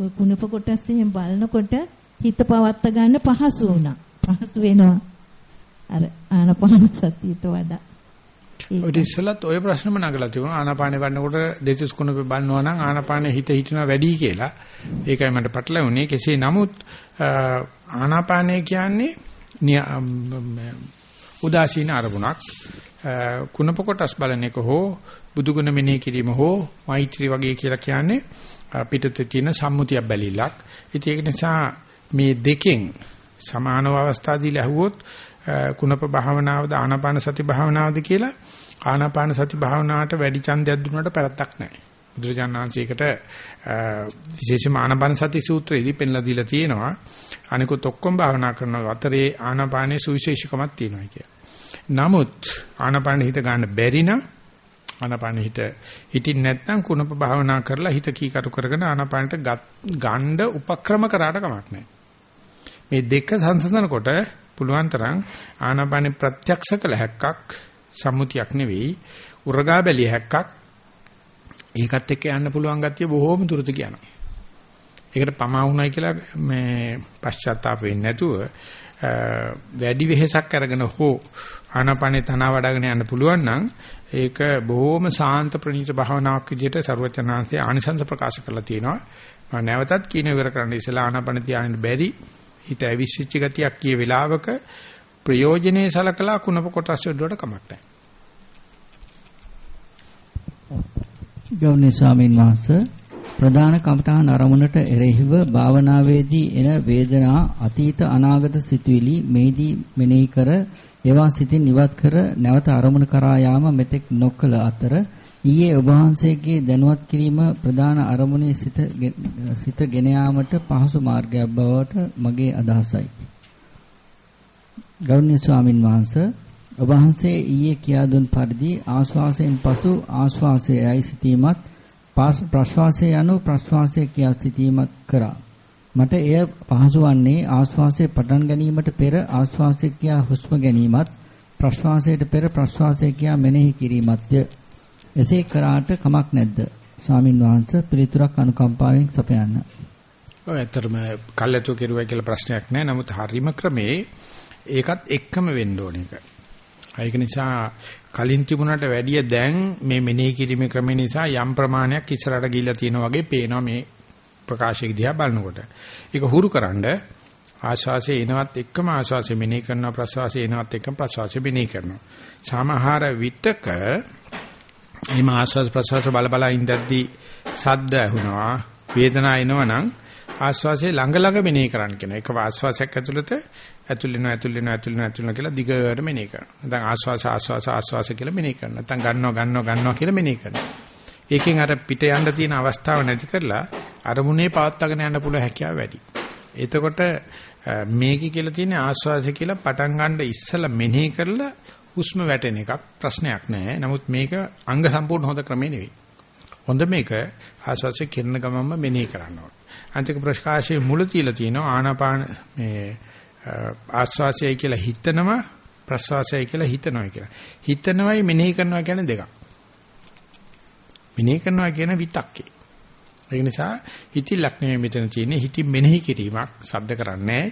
Speaker 3: කුණප කොටස් එහෙම බලනකොට හිත පවත්ත ගන්න පහසු වුණා. පහසු වෙනවා. අර ආනපාන සතියට වඩා.
Speaker 1: ඔය ඉස්සලත් ඔය ප්‍රශ්නම නගලා තිබුණා ආනාපානේ වඩනකොට දෙතිස් කුණ බලනවා නම් ආනාපානේ හිත හිටිනවා වැඩි කියලා. ඒකයි මට පටලවුනේ. කෙසේ නමුත් ආනාපානේ කියන්නේ උදාසීන අරමුණක්. කුණප කොටස් බලන එක හෝ බුදුගුණ මෙනෙහි කිරීම හෝ මෛත්‍රී වගේ කියලා කියන්නේ පිටතේ තියෙන සම්මුතියක් බැලිලක්. ඉතින් ඒක නිසා මේ දෙකෙන් සමානව අවස්ථාදී ලැහුවොත් කුණප භාවනාවද ආනාපාන සති භාවනාවද කියලා ආනාපාන සති භාවනාවට වැඩි ඡන්දයක් දුන්නාට පැරද්දක් නැහැ. බුදුරජාණන් වහන්සේකට විශේෂම ආනාපාන සති සූත්‍රයේදී පෙන්ලා දීලා තියෙනවා. අනිකුත් ඔක්කොම භාවනා කරන අතරේ ආනාපානයේ සුවිශේෂකමක් තියෙනවා කියලා. නමුත් ආනාපාන හිත ගන්න බැරි නම් ආනාපාන හිත හිටින් නැත්නම් කුණප භාවනා කරලා හිත කීකරු කරගෙන ආනාපානට ගණ්ඩ උපක්‍රම කරාට කමක් නැහැ. මේ දෙක සංසඳනකොට පුළුවන් තරම් ආනාපානෙ ප්‍රත්‍යක්ෂ කළ හැක්කක් සම්මුතියක් නෙවෙයි උරගා බැලිය හැක්කක් ඒකත් එක්ක යන්න පුළුවන් ගතිය බොහෝම දුරට කියනවා. ඒකට පමා වුණයි කියලා මේ පශ්චාත්තාප වෙන්නේ නැතුව වැඩි වෙහෙසක් අරගෙන හෝ ආනාපානේ තන වඩ아가න යන්න පුළුවන් නම් ඒක බොහෝම සාන්ත ප්‍රණීත භාවනාවක් විදිහට ਸਰවචනාංශයේ ආනිසංස ප්‍රකාශ කරලා තියෙනවා. මම නැවතත් කියන ඉවර කරන්න ඉස්සලා ආනාපාන තියාගෙන බැරි හිත ඇවිස්සිච්ච ගතියක් කිය වෙලාවක ප්‍රයෝජනේ සලකලා කුණප කොටස් වලට කමක් නැහැ.
Speaker 2: ගෞරවනීය ස්වාමීන් වහන්සේ ප්‍රධාන කමඨාන අරමුණට එරෙහිව භාවනාවේදී එන වේදනා අතීත අනාගත සිතුවිලි මේදී මෙනෙහි කර ඒවා සිතින් ඉවත් කර නැවත අරමුණ කරා යාම මෙතෙක් නොකළ අතර ඊයේ ඔබ වහන්සේගේ දැනුවත් කිරීම ප්‍රධාන අරමුණේ සිත සිත ගෙන යාමට පහසු මාර්ගයක් බවට මගේ අදහසයි. ගෞරවනීය ස්වාමින් වහන්සේ ඔබ වහන්සේ ඊයේ කියා දුන් පරිදි ආශ්වාසයෙන් පසු ආශ්වාසයයි සිටීමත් ප්‍රශ්වාසය යනු ප්‍රශ්වාසය කියා සිටීමත් කරා. මට එය පහසු වන්නේ ආශ්වාසයේ පටන් ගැනීමට පෙර ආශ්වාසය කියා හුස්ම ගැනීමත් ප්‍රශ්වාසයට පෙර ප්‍රශ්වාසය කියා මෙනෙහි කිරීමත්ය. එසේ කරාට කමක් නැද්ද? ස්වාමින් වහන්සේ පිළිතුරක් අනුකම්පාවෙන් සපයන්න.
Speaker 1: ඔය ඇත්තටම කල්ැතු කෙරුවයි කියලා ප්‍රශ්නයක් නැහැ. නමුත් හරීම ක්‍රමේ ඒකත් එක්කම වෙන්න ඕන එක. ඒක නිසා කලින් තිබුණට වැඩිය දැන් මේ මෙනෙහි කිරීමේ ක්‍රම නිසා යම් ප්‍රමාණයක් ඉස්සරහට ගිහිල්ලා තියෙනවා වගේ පේනවා මේ ප්‍රකාශය දිහා බලනකොට. ඒක හුරුකරනද ආශාසයේ එනවත් එක්කම ආශාසය මෙනෙහි කරනවා ප්‍රසවාසයේ එනවත් එක්කම ප්‍රසවාසය මෙනෙහි කරනවා. සමහර විටක මේ ආශාස ප්‍රසවාස බල බල ඉඳද්දී සද්ද ඇහුනවා වේදනාව එනවනම් ආශ්වාසයේ ළඟ ළඟ මෙනෙහි කරන්න කියන එක ආශ්වාසයක් ඇතුළත ඇතුල් වෙනවා ඇතුල් වෙනවා ඇතුල් වෙනවා ඇතුල් වෙනවා කියලා දිගට මෙනෙහි කරනවා. නැත්නම් ආශ්වාස ආශ්වාස ආශ්වාස කියලා මෙනෙහි කරනවා. නැත්නම් ගන්නවා ගන්නවා ගන්නවා කියලා මෙනෙහි කරනවා. ඒකෙන් අර පිට යන්න තියෙන අවස්ථාව නැති කරලා අරමුණේ පවත්වාගෙන යන්න පුළුවන් හැකියාව වැඩි. එතකොට මේකේ කියලා තියෙන ආශ්වාසය කියලා පටන් ගන්න ඉස්සලා මෙනෙහි කරලා හුස්ම වැටෙන එකක් ප්‍රශ්නයක් නෑ. නමුත් මේක අංග සම්පූර්ණ හොඳ ක්‍රමේ නෙවෙයි. හොඳ මේක ආශ්වාසය කිරණ ගමම්ම මෙනෙහි කරන්න ඕනේ. අන්තික ප්‍රකාශයේ මුල තියලා තියෙනවා ආනාපාන මේ ආස්වාසයයි කියලා හිතනවා ප්‍රස්වාසයයි කියලා හිතනවා කියලා. හිතනවයි මෙනෙහි කරනවා කියන්නේ දෙකක්. මෙනෙහි කරනවා කියන විතක්කේ. ඒ නිසා හිතිලක් නෙමෙයි මෙතන තියෙන්නේ හිති මෙනෙහි කිරීමක් සද්ද කරන්නේ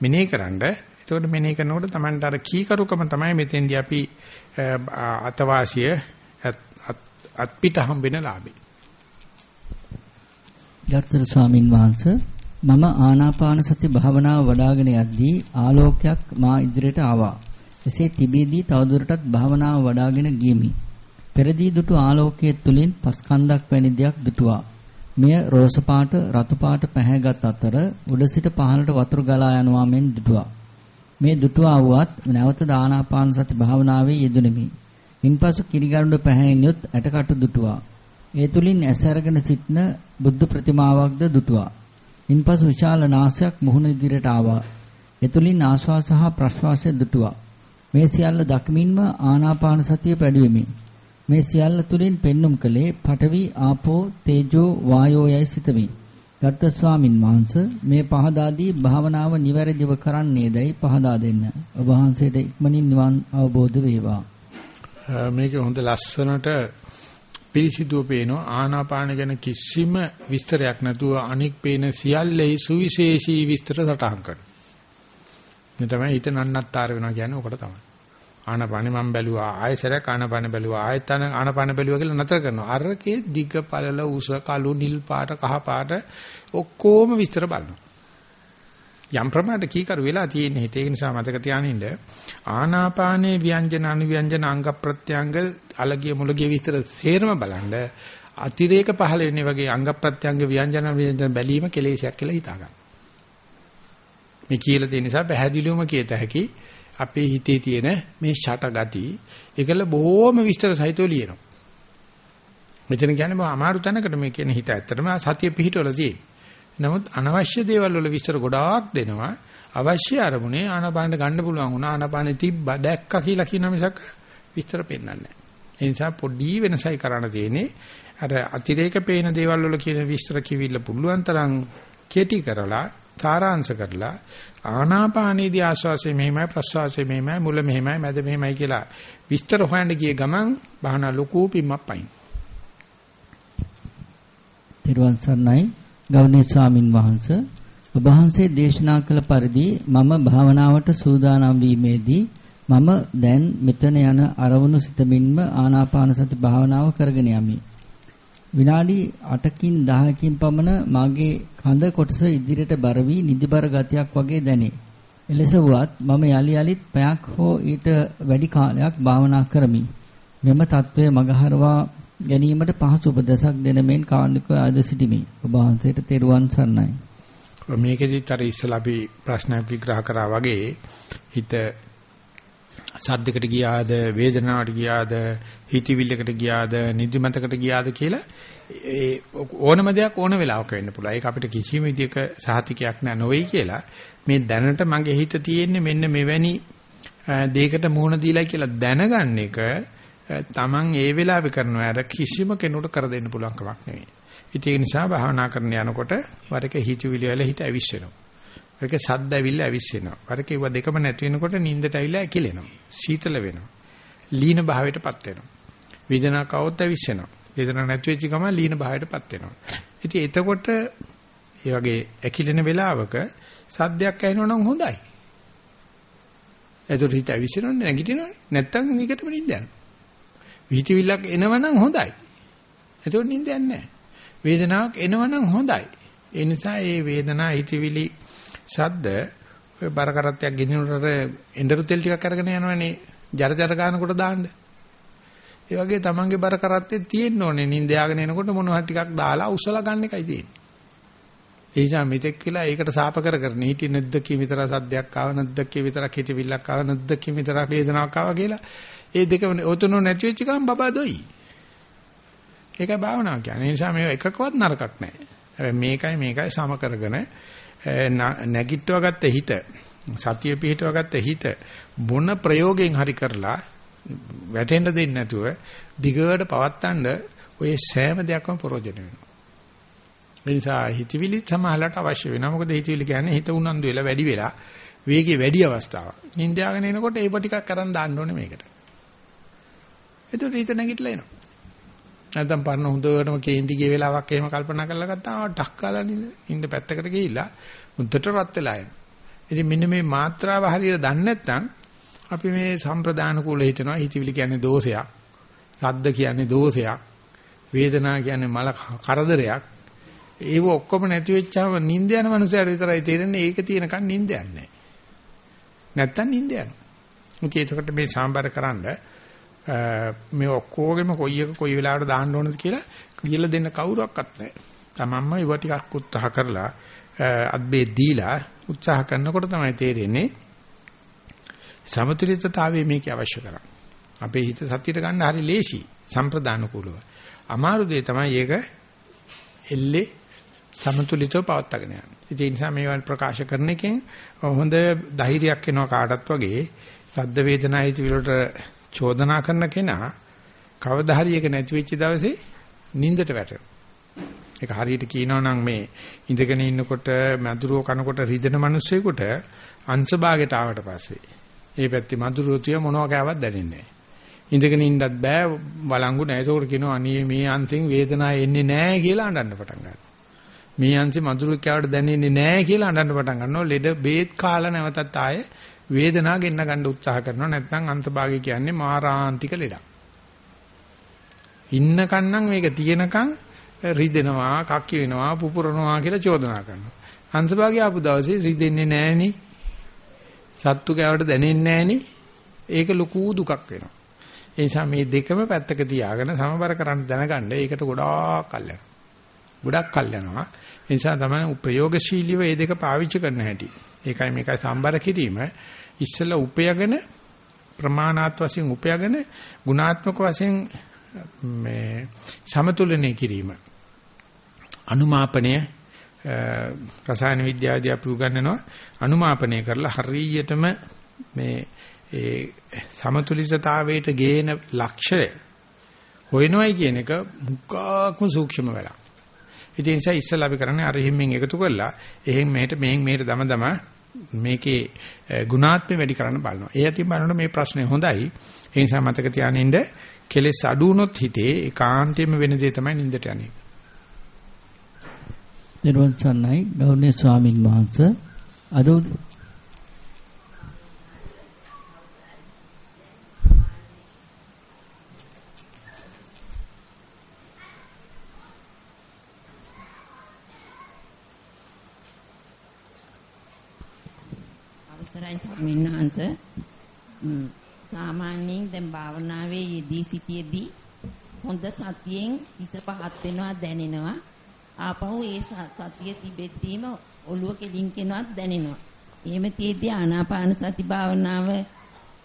Speaker 1: මෙනෙහි කරන්න. ඒතකොට මෙනෙහි කරනකොට Tamanට අර කීකරුකම තමයි මෙතෙන්දී අපි අතවාසිය අත්පිට හම්බෙන ලාභේ.
Speaker 2: ගර්තර ස්වාමින් වහන්සේ මම ආනාපාන සති භාවනාව වඩාගෙන යද්දී ආලෝකයක් මා ඉදිරියට ආවා. එසේ තිබෙදී තවදුරටත් භාවනාව වඩාගෙන ගියමි. පෙරදී දුටු ආලෝකයේ තුලින් පස්කන්ධක් වැනි දෙයක් දුටුවා. මෙය රෝස පාට, රතු පාට පැහැගත් අතර උඩ සිට පහළට වතුර ගලා යනවා මෙන් දුටුවා. මේ දුටුවා වුවත් නැවත ආනාපාන සති භාවනාවේ යෙදුණෙමි. ඉන්පසු කිරිගරුඬ පැහැෙනියොත් ඇටකටු දුටුවා. ඒ තුලින් ඇස අරගෙන සිටන බුද්ධ ප්‍රතිමාවක්ද දුටුවා. ඉන්පසු විශාල නාසයක් මුහුණ ඉදිරියට ආවා. එතුලින් ආශ්වාස හා ප්‍රශ්වාසය දුටුවා. මේ සියල්ල දක්මින්ම ආනාපාන සතිය පැඩුවෙමි. මේ සියල්ල තුලින් පෙන්눔 කළේ පඨවි ආපෝ තේජෝ වායෝ යයි සිතමි. ගර්ථ ස්වාමින් වහන්සේ මේ පහදාදී භාවනාව නිවැරදිව කරන්නේදයි පහදා දෙන්න. ඔබ වහන්සේට ඉක්මනින් නිවන් අවබෝධ වේවා.
Speaker 1: මේක හොඳ ලස්සනට පිරිසිදුව පේනවා ආනාපාන ගැන කිසිම විස්තරයක් නැතුව අනික් පේන සියල්ලේ සුවිශේෂී විස්තර සටහන් කරනවා. මේ තමයි හිත නන්නත්තර වෙනවා කියන්නේ ඔකට තමයි. ආනාපානෙ මම බැලුවා ආයෙසරයක් ආනාපානෙ බැලුවා ආයෙත් ආනාපානෙ බැලුවා කියලා නතර කරනවා. අරකේ දිග පළල උස කළු නිල් පාට කහ පාට ඔක්කොම විස්තර බලනවා. යම් ප්‍රමාණයට කීකරු වෙලා තියෙන හිත ඒ නිසා මතක තියානින්න ආනාපානයේ ව්‍යංජන අනුව්‍යංජන අංග ප්‍රත්‍යංග අලගිය මුලගිය විතර සේරම බලන්න අතිරේක පහළ වෙන්නේ වගේ අංග ප්‍රත්‍යංග ව්‍යංජන ව්‍යංජන බැලීම කෙලෙසයක් කියලා හිතා ගන්න. මේ කියලා තියෙන නිසා පැහැදිලිවම කියත හැකි අපේ හිතේ තියෙන මේ ෂට ගති ඒකල බොහොම විස්තර සහිතව ලියනවා. මෙතන කියන්නේ අමාරු තැනකට මේ කියන හිත ඇත්තටම සතිය පිහිටවල තියෙන්නේ. නමුත් අනවශ්‍ය දේවල් වල විස්තර ගොඩාක් දෙනවා. අවශ්‍ය අරමුණේ ආනාපානෙ ගන්න පුළුවන් වුණා. ආනාපානෙ තිබ්බා දැක්කා කියලා කියන මිසක් විස්තර පෙන්වන්නේ නැහැ. ඒ නිසා පොඩි වෙනසයි කරන්න තියෙන්නේ. අර අතිරේක පේන දේවල් වල කියන විස්තර කිවිල්ල පුළුවන් තරම් කෙටි කරලා තාරාංශ කරලා ආනාපානීදී ආශ්වාසය මෙහෙමයි ප්‍රශ්වාසය මෙහෙමයි මුල මෙහෙමයි මැද මෙහෙමයි කියලා විස්තර හොයන්න ගිය ගමන් බහන ලොකු පිම්මක් පයින්.
Speaker 2: තිරුවන් සරණයි ගෞරවනීය ස්වාමින් වහන්සේ ඔබ වහන්සේ දේශනා කළ පරිදි මම භාවනාවට සූදානම් වීමේදී මම දැන් මෙතන යන අරමුණු සිතමින්ම ආනාපාන සති භාවනාව කරගෙන යමි. විනාඩි 8කින් 10කින් පමණ මාගේ කඳ කොටස ඉදිරියට බර වී නිදිබර ගතියක් වගේ දැනේ. එලෙස වුවත් මම යලි යලිත් පැයක් හෝ ඊට වැඩි කාලයක් භාවනා කරමි. මෙම తත්වය මගහරවා ගැනීමට පහසු උපදේශක් දෙන මෙන් කාර්නික ආද සිටිමි. ඔබ වහන්සේට තෙරුවන් සරණයි.
Speaker 1: මේකෙදිත් අර ඉස්සලා අපි ප්‍රශ්නයක් විග්‍රහ කරා වගේ හිත සද්දයකට ගියාද වේදනාවට ගියාද හිතවිල්ලකට ගියාද නිදිමතකට ගියාද කියලා ඒ ඕනම දෙයක් ඕන වෙලාවක වෙන්න පුළුවන්. ඒක අපිට කිසිම විදිහක සහතිකයක් නෑ නොවේයි කියලා. මේ දැනට මගේ හිත තියෙන්නේ මෙන්න මෙවැනි දෙයකට මුහුණ දීලා කියලා දැනගන්න එක තමන් ඒ වෙලාවේ කරනවා අර කිසිම කෙනෙකුට කර දෙන්න පුළුවන් කමක් නෙවෙයි. ඉතින් ඒ නිසා භාවනා කරන යනකොට වරක හිතවිලි වල හිත ඇවිස්සෙනවා. වරක සද්ද ඇවිල්ලා ඇවිස්සෙනවා. වරක ඒව දෙකම නැති වෙනකොට නිින්දට ඇවිල්ලා ඇකිලෙනවා. සීතල වෙනවා. ලීන භාවයටපත් වෙනවා. වේදනාවක් આવොත් ඇවිස්සෙනවා. වේදනාවක් නැති වෙච්ච ගමන් ලීන භාවයටපත් වෙනවා. ඉතින් එතකොට ඒ වගේ ඇකිලෙන වෙලාවක සද්දයක් ඇහෙනවා නම් හොඳයි. එතකොට හිත ඇවිස්සෙනවනේ නැගිටිනවනේ. නැත්තම් මේකටම නිින්ද යනවා. විහිතිවිල්ලක් එනවනම් හොඳයි. එතකොට නිින්දයක් නැහැ. වේදනාවක් එනවනම් හොඳයි. ඒ නිසා මේ වේදනා හිතවිලි ශබ්ද ඔය බර කරත්තයක් ගෙනිනුනට එඬරු තෙල් ටිකක් අරගෙන යනවනේ ජර ජර ගන්නකොට දාන්න. ඒ වගේ තමන්ගේ බර කරත්තේ තියෙන්න ඕනේ නිින්ද යාගෙන එනකොට මොනවා ටිකක් දාලා උසලා ගන්න එකයි තියෙන්නේ. ඒ නිසා මෙතෙක් කියලා ඒකට සාප කර කර නීටි නැද්දකී විතර සද්දයක් ආව නැද්දකී විතරක් හිතවිල්ලක් ආව නැද්දකී විතරක් වේදනාවක් ආව කියලා ඒ දෙක ඔතන නැති වෙච්ච ගමන් බබා දොයි. ඒකයි භාවනාව කියන්නේ. ඒ නිසා මේව එකකවත් නරකක් නැහැ. හැබැයි මේකයි මේකයි සම කරගෙන නැගිට්ටව ගත්ත හිත සතිය පිහිටව ගත්ත හිත මොන ප්‍රයෝගයෙන් හරි කරලා වැටෙන්න දෙන්නේ නැතුව දිගට පවත්තන්න ඔය සෑම දෙයක්ම ප්‍රයෝජන වෙනවා. ඒ නිසා හිතවිලි සමහරකට අවශ්‍ය වෙනවා. මොකද හිතවිලි කියන්නේ හිත උනන්දු වෙලා වැඩි වෙලා වේගය වැඩි අවස්ථාවක්. නිින්දාගෙන එනකොට ඒව ටිකක් කරන් දාන්න ඕනේ මේකට. එතකොට හිත නැගිටලා එනවා. නැත්නම් පරණ හොඳටම කේන්ති ගිය වෙලාවක් එහෙම කල්පනා කරලා ගත්තාම ටක් කාලා නින්ද පැත්තකට ගිහිල්ලා මුද්දට රත් වෙලා එනවා. ඉතින් මෙන්න මේ මාත්‍රාව හරියට දන්නේ නැත්නම් අපි මේ සම්ප්‍රදාන කුල හිතනවා හිතවිලි කියන්නේ දෝෂයක්. සද්ද කියන්නේ දෝෂයක්. වේදනා කියන්නේ මල කරදරයක්. ඒව ඔක්කොම නැති වෙච්චාම නිින්ද යන මනුස්සයර විතරයි තේරෙන්නේ ඒක තියෙනකන් නිින්ද යන්නේ නැත්තම් නිින්ද යනවා. මුකේ එතකොට මේ සාම්බාර කරන්නේ මේ ඔක්කොගෙම කොයි එක කොයි වෙලාවට දාන්න ඕනද කියලා කියලා දෙන්න කවුරක්වත් නැහැ. තමන්ම ඒව ටිකක් උත්සාහ කරලා අත්බේ දීලා උත්සාහ කරනකොට තමයි තේරෙන්නේ සමතුලිතතාවයේ මේක අවශ්‍ය කරන්නේ. අපේ හිත සතියට ගන්න හරි ලේසි සම්ප්‍රදාන කුලව. අමාරු දේ තමයි ඒක එල්ලේ සමතුලිතව පවත්වාගෙන යන්න. ඒ නිසා මේවා ප්‍රකාශ කරන එකෙන් හොඳ ධෛර්යයක් එනවා කාටත් වගේ සද්ද වේදනායිති වලට චෝදනා කරන කෙනා කවදා හරි එක නැති වෙච්ච දවසේ නිින්දට වැටෙනවා. ඒක හරියට කියනවා නම් මේ ඉඳගෙන ඉන්නකොට මధుරෝ කනකොට රිදෙන මිනිස්සෙකුට අංශභාගයට ආවට පස්සේ ඒ පැත්තේ මధుරෝ තිය මොනවා කෑවත් දැනෙන්නේ නැහැ. ඉඳගෙන ඉන්නත් බෑ වළංගු නැහැ. ඒකෝට කියනවා අනේ මේ අංශෙන් වේදනාව එන්නේ නැහැ කියලා අඬන්න පටන් ගන්නවා. මේ අංශේ මధుරෝ කෑවට දැනෙන්නේ නැහැ කියලා අඬන්න පටන් ගන්නවා. ලෙඩ බේත් කාලා නැවතත් ආයේ වේදනාව ගෙන්න ගන්න උත්සාහ කරනවා. නැත්නම් අන්තභාගය කියන්නේ මාරාන්තික ලෙඩක්. ඉන්නකන් නම් මේක තියෙනකන් රිදෙනවා, කක්ක වෙනවා, පුපුරනවා කියලා චෝදනා කරනවා. අංශභාගය ආපු දවසේ රිදෙන්නේ නැහෙනි. සත්තු කෑවට දැනෙන්නේ නැහෙනි. ඒක ලොකු දුකක් වෙනවා. ඒ නිසා මේ දෙකම පැත්තක තියාගෙන සමබර කරන්න දැනගන්න ඒකට ගොඩාක් කල් යනවා. ගොඩක් කල් යනවා. ඒ නිසා තමයි ප්‍රයෝගශීලීව මේ දෙක පාවිච්චි කරන්න හැටි. ඒකයි මේකයි සම්බර කිරීම. ඉස්සෙල්ලා උපයගෙන ප්‍රමාණාත් වශයෙන් උපයගෙන ගුණාත්මක වශයෙන් මේ සමතුලනය කිරීම. අනුමාපනය රසායන විද්‍යාවදී අපි උගන්වනවා අනුමාපනය කරලා හරියටම මේ ඒ සමතුලිතතාවයට ගේන ලක්ෂය හොයනවයි කියන එක මුක්කාක්ම සූක්ෂම වෙලා. ඒ නිසා ඉස්සලා අපි කරන්නේ අර හිම්මෙන් එකතු කරලා එහෙන් මෙහෙට මෙහෙන් මෙහෙට දම දම මේකේ ගුණාත්මය වැඩි කරන්න බලනවා. ඒ අතින් බලනකොට මේ ප්‍රශ්නේ හොඳයි. ඒ නිසා මතක තියානින්න කෙලෙස් අඩු වුණොත් හිතේ ඒකාන්තයෙන්ම වෙන දේ තමයි නින්දට යන්නේ.
Speaker 2: නිර්වං සන්නයි ගෞරවනීය ස්වාමින් වහන්සේ අද
Speaker 5: අවසරයි ස්වාමීන් වහන්සේ සාමාන්‍යයෙන් දැන් භාවනාවේ යෙදී සිටියේදී හොඳ සතියෙන් හිස පහත් වෙනවා දැනෙනවා. ආපහු ඒ සතිය තිබෙද්දීම ඔළුව කෙලින් කෙනවත් දැනෙනවා. එහෙම තියේදී ආනාපාන සති භාවනාව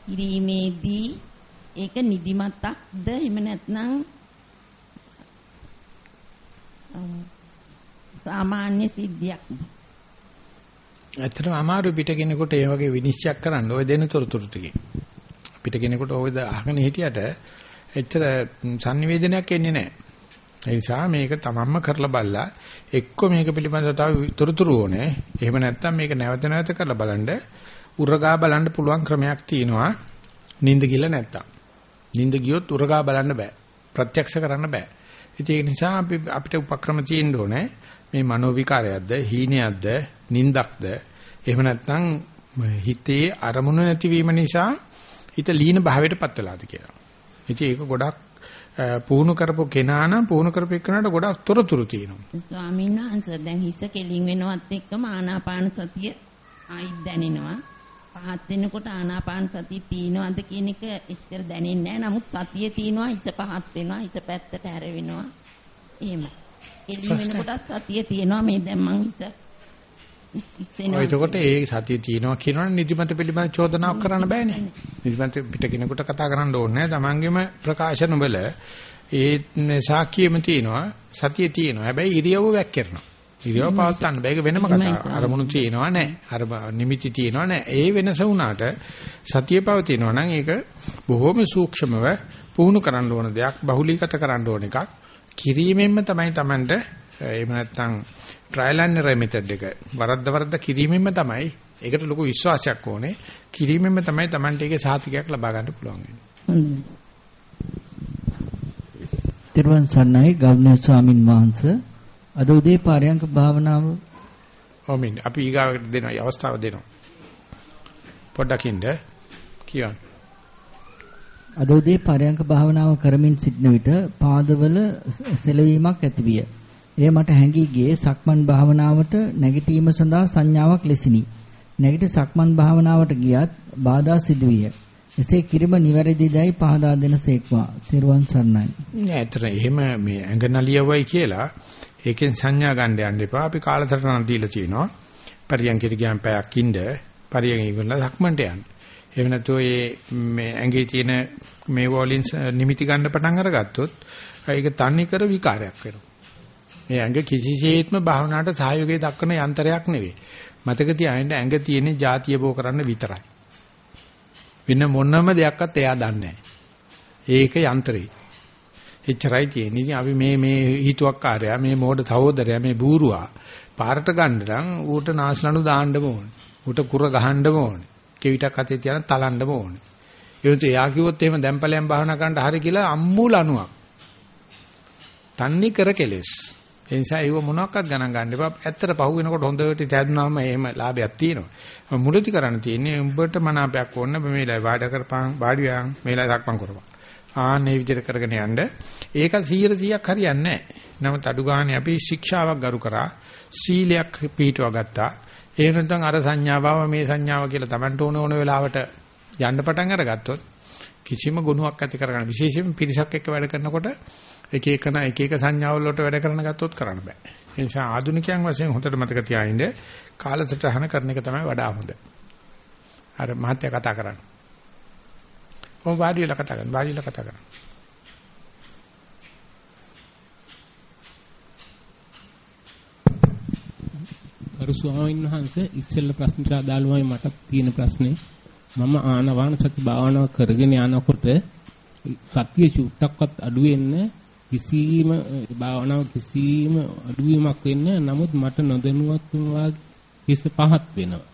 Speaker 5: කිරීමේදී ඒක නිදිමතක්ද? එහෙම නැත්නම් සාමාන්‍ය සිද්ධියක්ද?
Speaker 1: ඇත්තටම අමාරු පිට කෙනෙකුට ඒ වගේ විනිශ්චය කරන්න ওই දෙන තොරතුරු ටිකේ. පිට කෙනෙකුට ওই අහගෙන හිටියට එච්චර sannivedanayak එන්නේ නැහැ. ඒ නිසා මේක තමන්ම කරලා බලලා එක්ක මේක පිළිබඳව තව තොරතුරු ඕනේ. එහෙම නැත්නම් මේක නැවත නැවත කරලා බලන්න උරගා බලන්න පුළුවන් ක්‍රමයක් තියෙනවා. නිින්ද ගිල නැත්තම්. නිින්ද ගියොත් උරගා බලන්න බෑ. ප්‍රත්‍යක්ෂ කරන්න බෑ. ඒ නිසා අපි අපිට උපක්‍රම තියෙන්න ඕනේ. මේ මනෝ විකාරයක්ද, හීනයක්ද, නිින්දක්ද එහෙම නැත්නම් හිතේ අරමුණ නැතිවීම නිසා හිත ලීන භාවයටපත් වෙලාද කියලා. ඉතින් ඒක ගොඩක් පුහුණු කරපු කෙනා නම් පුහුණු කරපු එක්කනට ගොඩක් තොරතුරු තියෙනවා.
Speaker 5: ස්වාමීන් වහන්සේ දැන් හිස කෙලින් වෙනවත් එක්කම ආනාපාන සතිය ආයි දැනෙනවා. පහත් වෙනකොට ආනාපාන සතිය තියෙනවද කියන එක එච්චර දැනෙන්නේ නැහැ. නමුත් සතිය තියෙනවා හිස පහත් වෙනවා හිස පැත්තට හැරෙනවා. එහෙම. කෙලින් වෙනකොටත් සතිය තියෙනවා මේ දැන් මං හිස
Speaker 1: ඉස්සෙනවා. එතකොට ඒ සතිය තියෙනවා කියනවනේ නිදිමත පිළිබඳ චෝදනාවක් කරන්න බෑනේ. නිදිමත පිට කෙනෙකුට කතා කරන්න ඕනේ නැහැ. තමන්ගේම ප්‍රකාශන වල ඒ සාක්කියෙම තියෙනවා සතිය තියෙනවා. හැබැයි ඉරියව්ව වැක්කිරනවා. ඉරියව්ව පවත්වන්න බෑ. ඒක වෙනම කතාවක්. අරමුණු තියෙනවා නැහැ. අර නිමිති තියෙනවා නැහැ. ඒ වෙනස වුණාට සතිය පවතිනවා නම් ඒක බොහොම සූක්ෂමව පුහුණු කරන්න ඕන දෙයක්. බහුලීගත කරන්න ඕන එකක්. කිරීමෙන්ම තමයි Tamanට එහෙම නැත්නම් ට්‍රයිල් ඇන්ඩ් එරර් මෙතඩ් එක වරද්ද වරද්ද කිරීමෙන්ම තමයි ඒකට ලොකු විශ්වාසයක් ඕනේ කිරීමෙන්ම තමයි Tamante එකේ සාතිකයක් ලබා ගන්න පුළුවන් වෙන්නේ.
Speaker 2: තිරුවන් සරණයි ගෞරවනීය ස්වාමින් වහන්සේ අද උදේ පාරයන්ක භාවනාව
Speaker 1: ඔමින් අපි ඊගාවට දෙන අවස්ථාව දෙනවා. පොඩ්ඩක් ඉන්න කියන්න.
Speaker 2: අද උදේ පරයන්ක භාවනාව කරමින් සිටන විට පාදවල සෙලවීමක් ඇතිවිය. එය මට හැඟී ගියේ සක්මන් භාවනාවට නැගිටීම සඳහා සංඥාවක් ලෙසිනි. නැගිට සක්මන් භාවනාවට ගියත් බාධා සිදුවිය. එසේ කිරීම නිවැරදිදයි පහදා දෙනසේක්වා. තෙරුවන් සරණයි.
Speaker 1: නෑ, ඇතර එහෙම මේ ඇඟ නලියවයි කියලා ඒකෙන් සංඥා ගන්න යන්න එපා. අපි කාලසටහන දීලා තිනවා. පරියන්කිට ගියන් පැයක් ඉන්න පරියන් ඉවරලා සක්මන්ට යන්න. එහෙම නැත්නම් මේ ඇඟේ තියෙන මේ වෝලින් නිමිති ගන්න පටන් අරගත්තොත් ඒක තන්නේ කර විකාරයක් වෙනවා. මේ ඇඟ කිසිසේත්ම භාවනාවට සහයෝගය දක්වන යන්ත්‍රයක් නෙවෙයි. මතක තියාගන්න ඇඟ තියෙන්නේ ಜಾතිය බෝ කරන්න විතරයි. වෙන මොනම දෙයක්වත් එයා දන්නේ ඒක යන්ත්‍රේ. එච්චරයි තියෙන්නේ. ඉතින් අපි මේ මේ හිතුවක්කාරයා මේ මෝඩ සහෝදරයා මේ බූරුවා පාරට ගන්න නම් ඌට නාස්ලනු දාන්න ඕනේ. ඌට කුර ගහන්න ඕනේ. කෙවිතක් අතේ තියන තලන්න ඕනේ. ඒ වුණත් එයා කිව්වොත් එහෙම දැම්පලයන් භාවනා කරන්න හරි කියලා අම්මූල අණුවක්. තන්නේ කර කෙලස්. ඒ නිසා ඒව මොනවාක්වත් ගණන් ගන්න එපා. ඇත්තට පහු වෙනකොට හොඳට තැදුනාම එහෙම ලාභයක් තියෙනවා. මුලදි කරන්න තියෙන්නේ උඹට මනාපයක් ඕන මේ වෙලාවේ වාඩ කරපන් වාඩි වයන් මේ වෙලාවේ සක්මන් කරපන්. ආන්නේ විදිහට කරගෙන යන්න. ඒක 100%ක් හරියන්නේ නැහැ. නමුත් අඩු ගානේ අපි ශික්ෂාවක් ගරු කරා සීලයක් පිළිටව ගත්තා. ඒ නැත්නම් අර සංඥාවව මේ සංඥාව කියලා Tamanට ඕන ඕන වෙලාවට යන්න පටන් අරගත්තොත් කිසිම ගුණයක් ඇති කරගන්න විශේෂයෙන් පිරිසක් එක්ක වැඩ කරනකොට එක එකන එක එක සංඥාවල් වලට වැඩ කරන ගත්තොත් කරන්න බෑ. ඒ නිසා ආධුනිකයන් වශයෙන් හොඳට මතක තියාගන්න කාලසටහන කරන එක තමයි වඩා හොඳ. අර මහත්ය කතා කරන්නේ. ඔව් වාඩි වෙලා කතා කරන්න. වාඩි වෙලා කතා කරන්න.
Speaker 6: ගරු ස්වාමීන් වහන්සේ ඉස්සෙල්ල ප්‍රශ්නට අදාළවයි මට තියෙන ප්‍රශ්නේ මම ආනවාන සති භාවනාව කරගෙන යනකොට සතිය චුට්ටක්වත් අඩු වෙන්නේ කිසිම භාවනාව කිසිම අඩුවීමක් වෙන්නේ නමුත් මට නොදැනුවත්වම හිස පහත් වෙනවා.